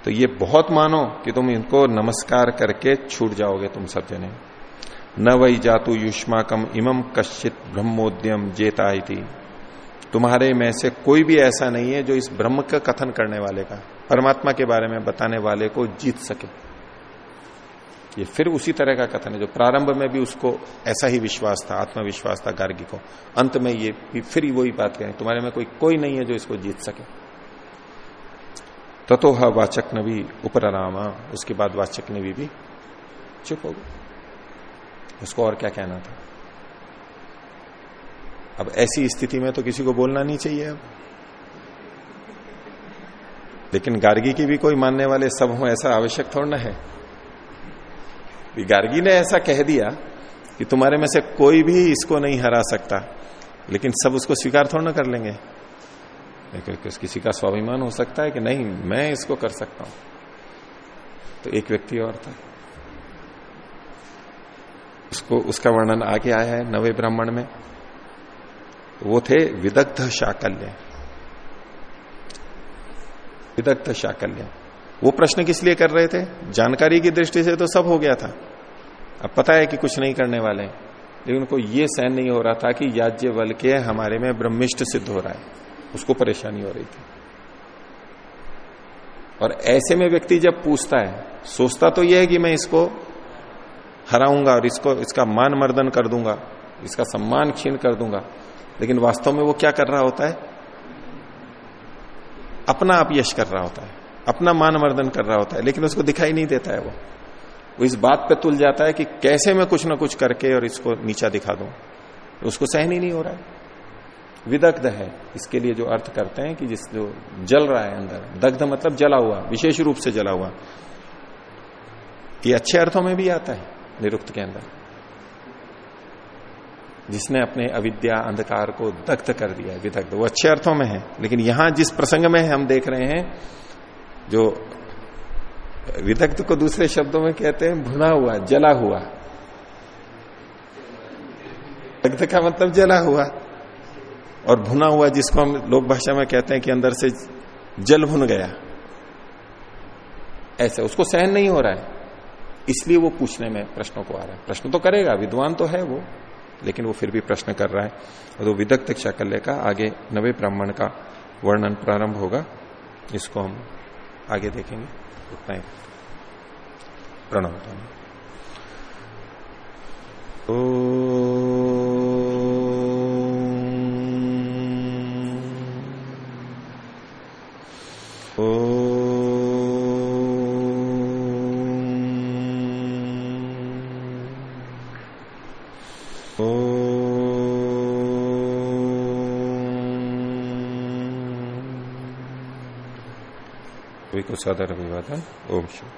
तो ये बहुत मानो कि तुम इनको नमस्कार करके छूट जाओगे तुम सब जने। न वही जातु युष्माकम इमम कश्चित ब्रह्मोद्यम जेता तुम्हारे में से कोई भी ऐसा नहीं है जो इस ब्रह्म का कथन करने वाले का, परमात्मा के बारे में बताने वाले को जीत सके। ये फिर उसी तरह का कथन है, जो प्रारंभ में भी उसको ऐसा ही विश्वास था, आत्मविश्वास था गार्गी को। अंत में ये फिर वही बात करें तुम्हारे में कोई कोई नहीं है जो इसको जीत सके। ततो ह वाचक नबी उपरामा उसके बाद वाचक नबी भी चुप हो गई उसको और क्या कहना था? अब ऐसी स्थिति में तो किसी को बोलना नहीं चाहिए अब। लेकिन गार्गी की भी कोई मानने वाले सब हो ऐसा आवश्यक थोड़ा है। गार्गी ने ऐसा कह दिया कि तुम्हारे में से कोई भी इसको नहीं हरा सकता, लेकिन सब उसको स्वीकार थोड़ा ना कर लेंगे। किसी का स्वाभिमान हो सकता है कि नहीं, मैं इसको कर सकता हूँ। तो एक व्यक्ति और था। उसको, उसका वर्णन आगे आया है नवे ब्राह्मण में। वो थे विदग्ध शाकल्य। विदग्ध शाकल्य। वो प्रश्न किस लिए कर रहे थे? जानकारी की दृष्टि से तो सब हो गया था। अब पता है कि कुछ नहीं करने वाले लेकिन उनको ये सहन नहीं हो रहा था कि याज्ञ बल के हमारे में ब्रह्मिष्ट सिद्ध हो रहा है। उसको परेशानी हो रही थी। और ऐसे में व्यक्ति जब पूछता है, सोचता तो यह है कि मैं इसको हराऊँगा और इसको, इसका मान मर्दन कर दूँगा, इसका सम्मान क्षीण कर दूँगा, लेकिन वास्तव में वो क्या कर रहा होता है? अपना अपयश कर रहा होता है, अपना मान मर्दन कर रहा होता है, लेकिन उसको दिखाई नहीं देता है वो। वो इस बात पे तुल जाता है कि कैसे मैं कुछ ना कुछ करके और इसको नीचा दिखा दूँ। उसको सहन ही नहीं हो रहा है। विदग्ध है। इसके लिए जो अर्थ करते हैं कि जिस जो जल रहा है अंदर, दग्ध मतलब जला हुआ, विशेष रूप से जला हुआ, ये अच्छे अर्थों में भी आता है निरुक्त के अंदर। जिसने अपने अविद्या अंधकार को दग्ध कर दिया, विदग्ध, वो अच्छे अर्थों में है। लेकिन यहाँ जिस प्रसंग में हम देख रहे हैं, जो विदग्ध को दूसरे शब्दों में कहते हैं, भुना हुआ, जला हुआ। दग्ध का मतलब जला हुआ। और भुना हुआ जिसको हम लोक भाषा में कहते हैं कि अंदर से जल भुन गया। ऐसे, उसको सहन नहीं हो रहा है। इसलिए वो पूछने में प्रश्नों को आ रहा है। प्रश्न तो करेगा, विद्वान तो है वो, लेकिन वो फिर भी प्रश्न कर रहा है। और वो विदग्ध चाकल्य का आगे नवे ब्राह्मण का वर्णन प्रारंभ होगा। इसको हम आगे देखेंगे। उतना ही। प्रणव ओ, ओ को सादर अभिवादन ओम शिव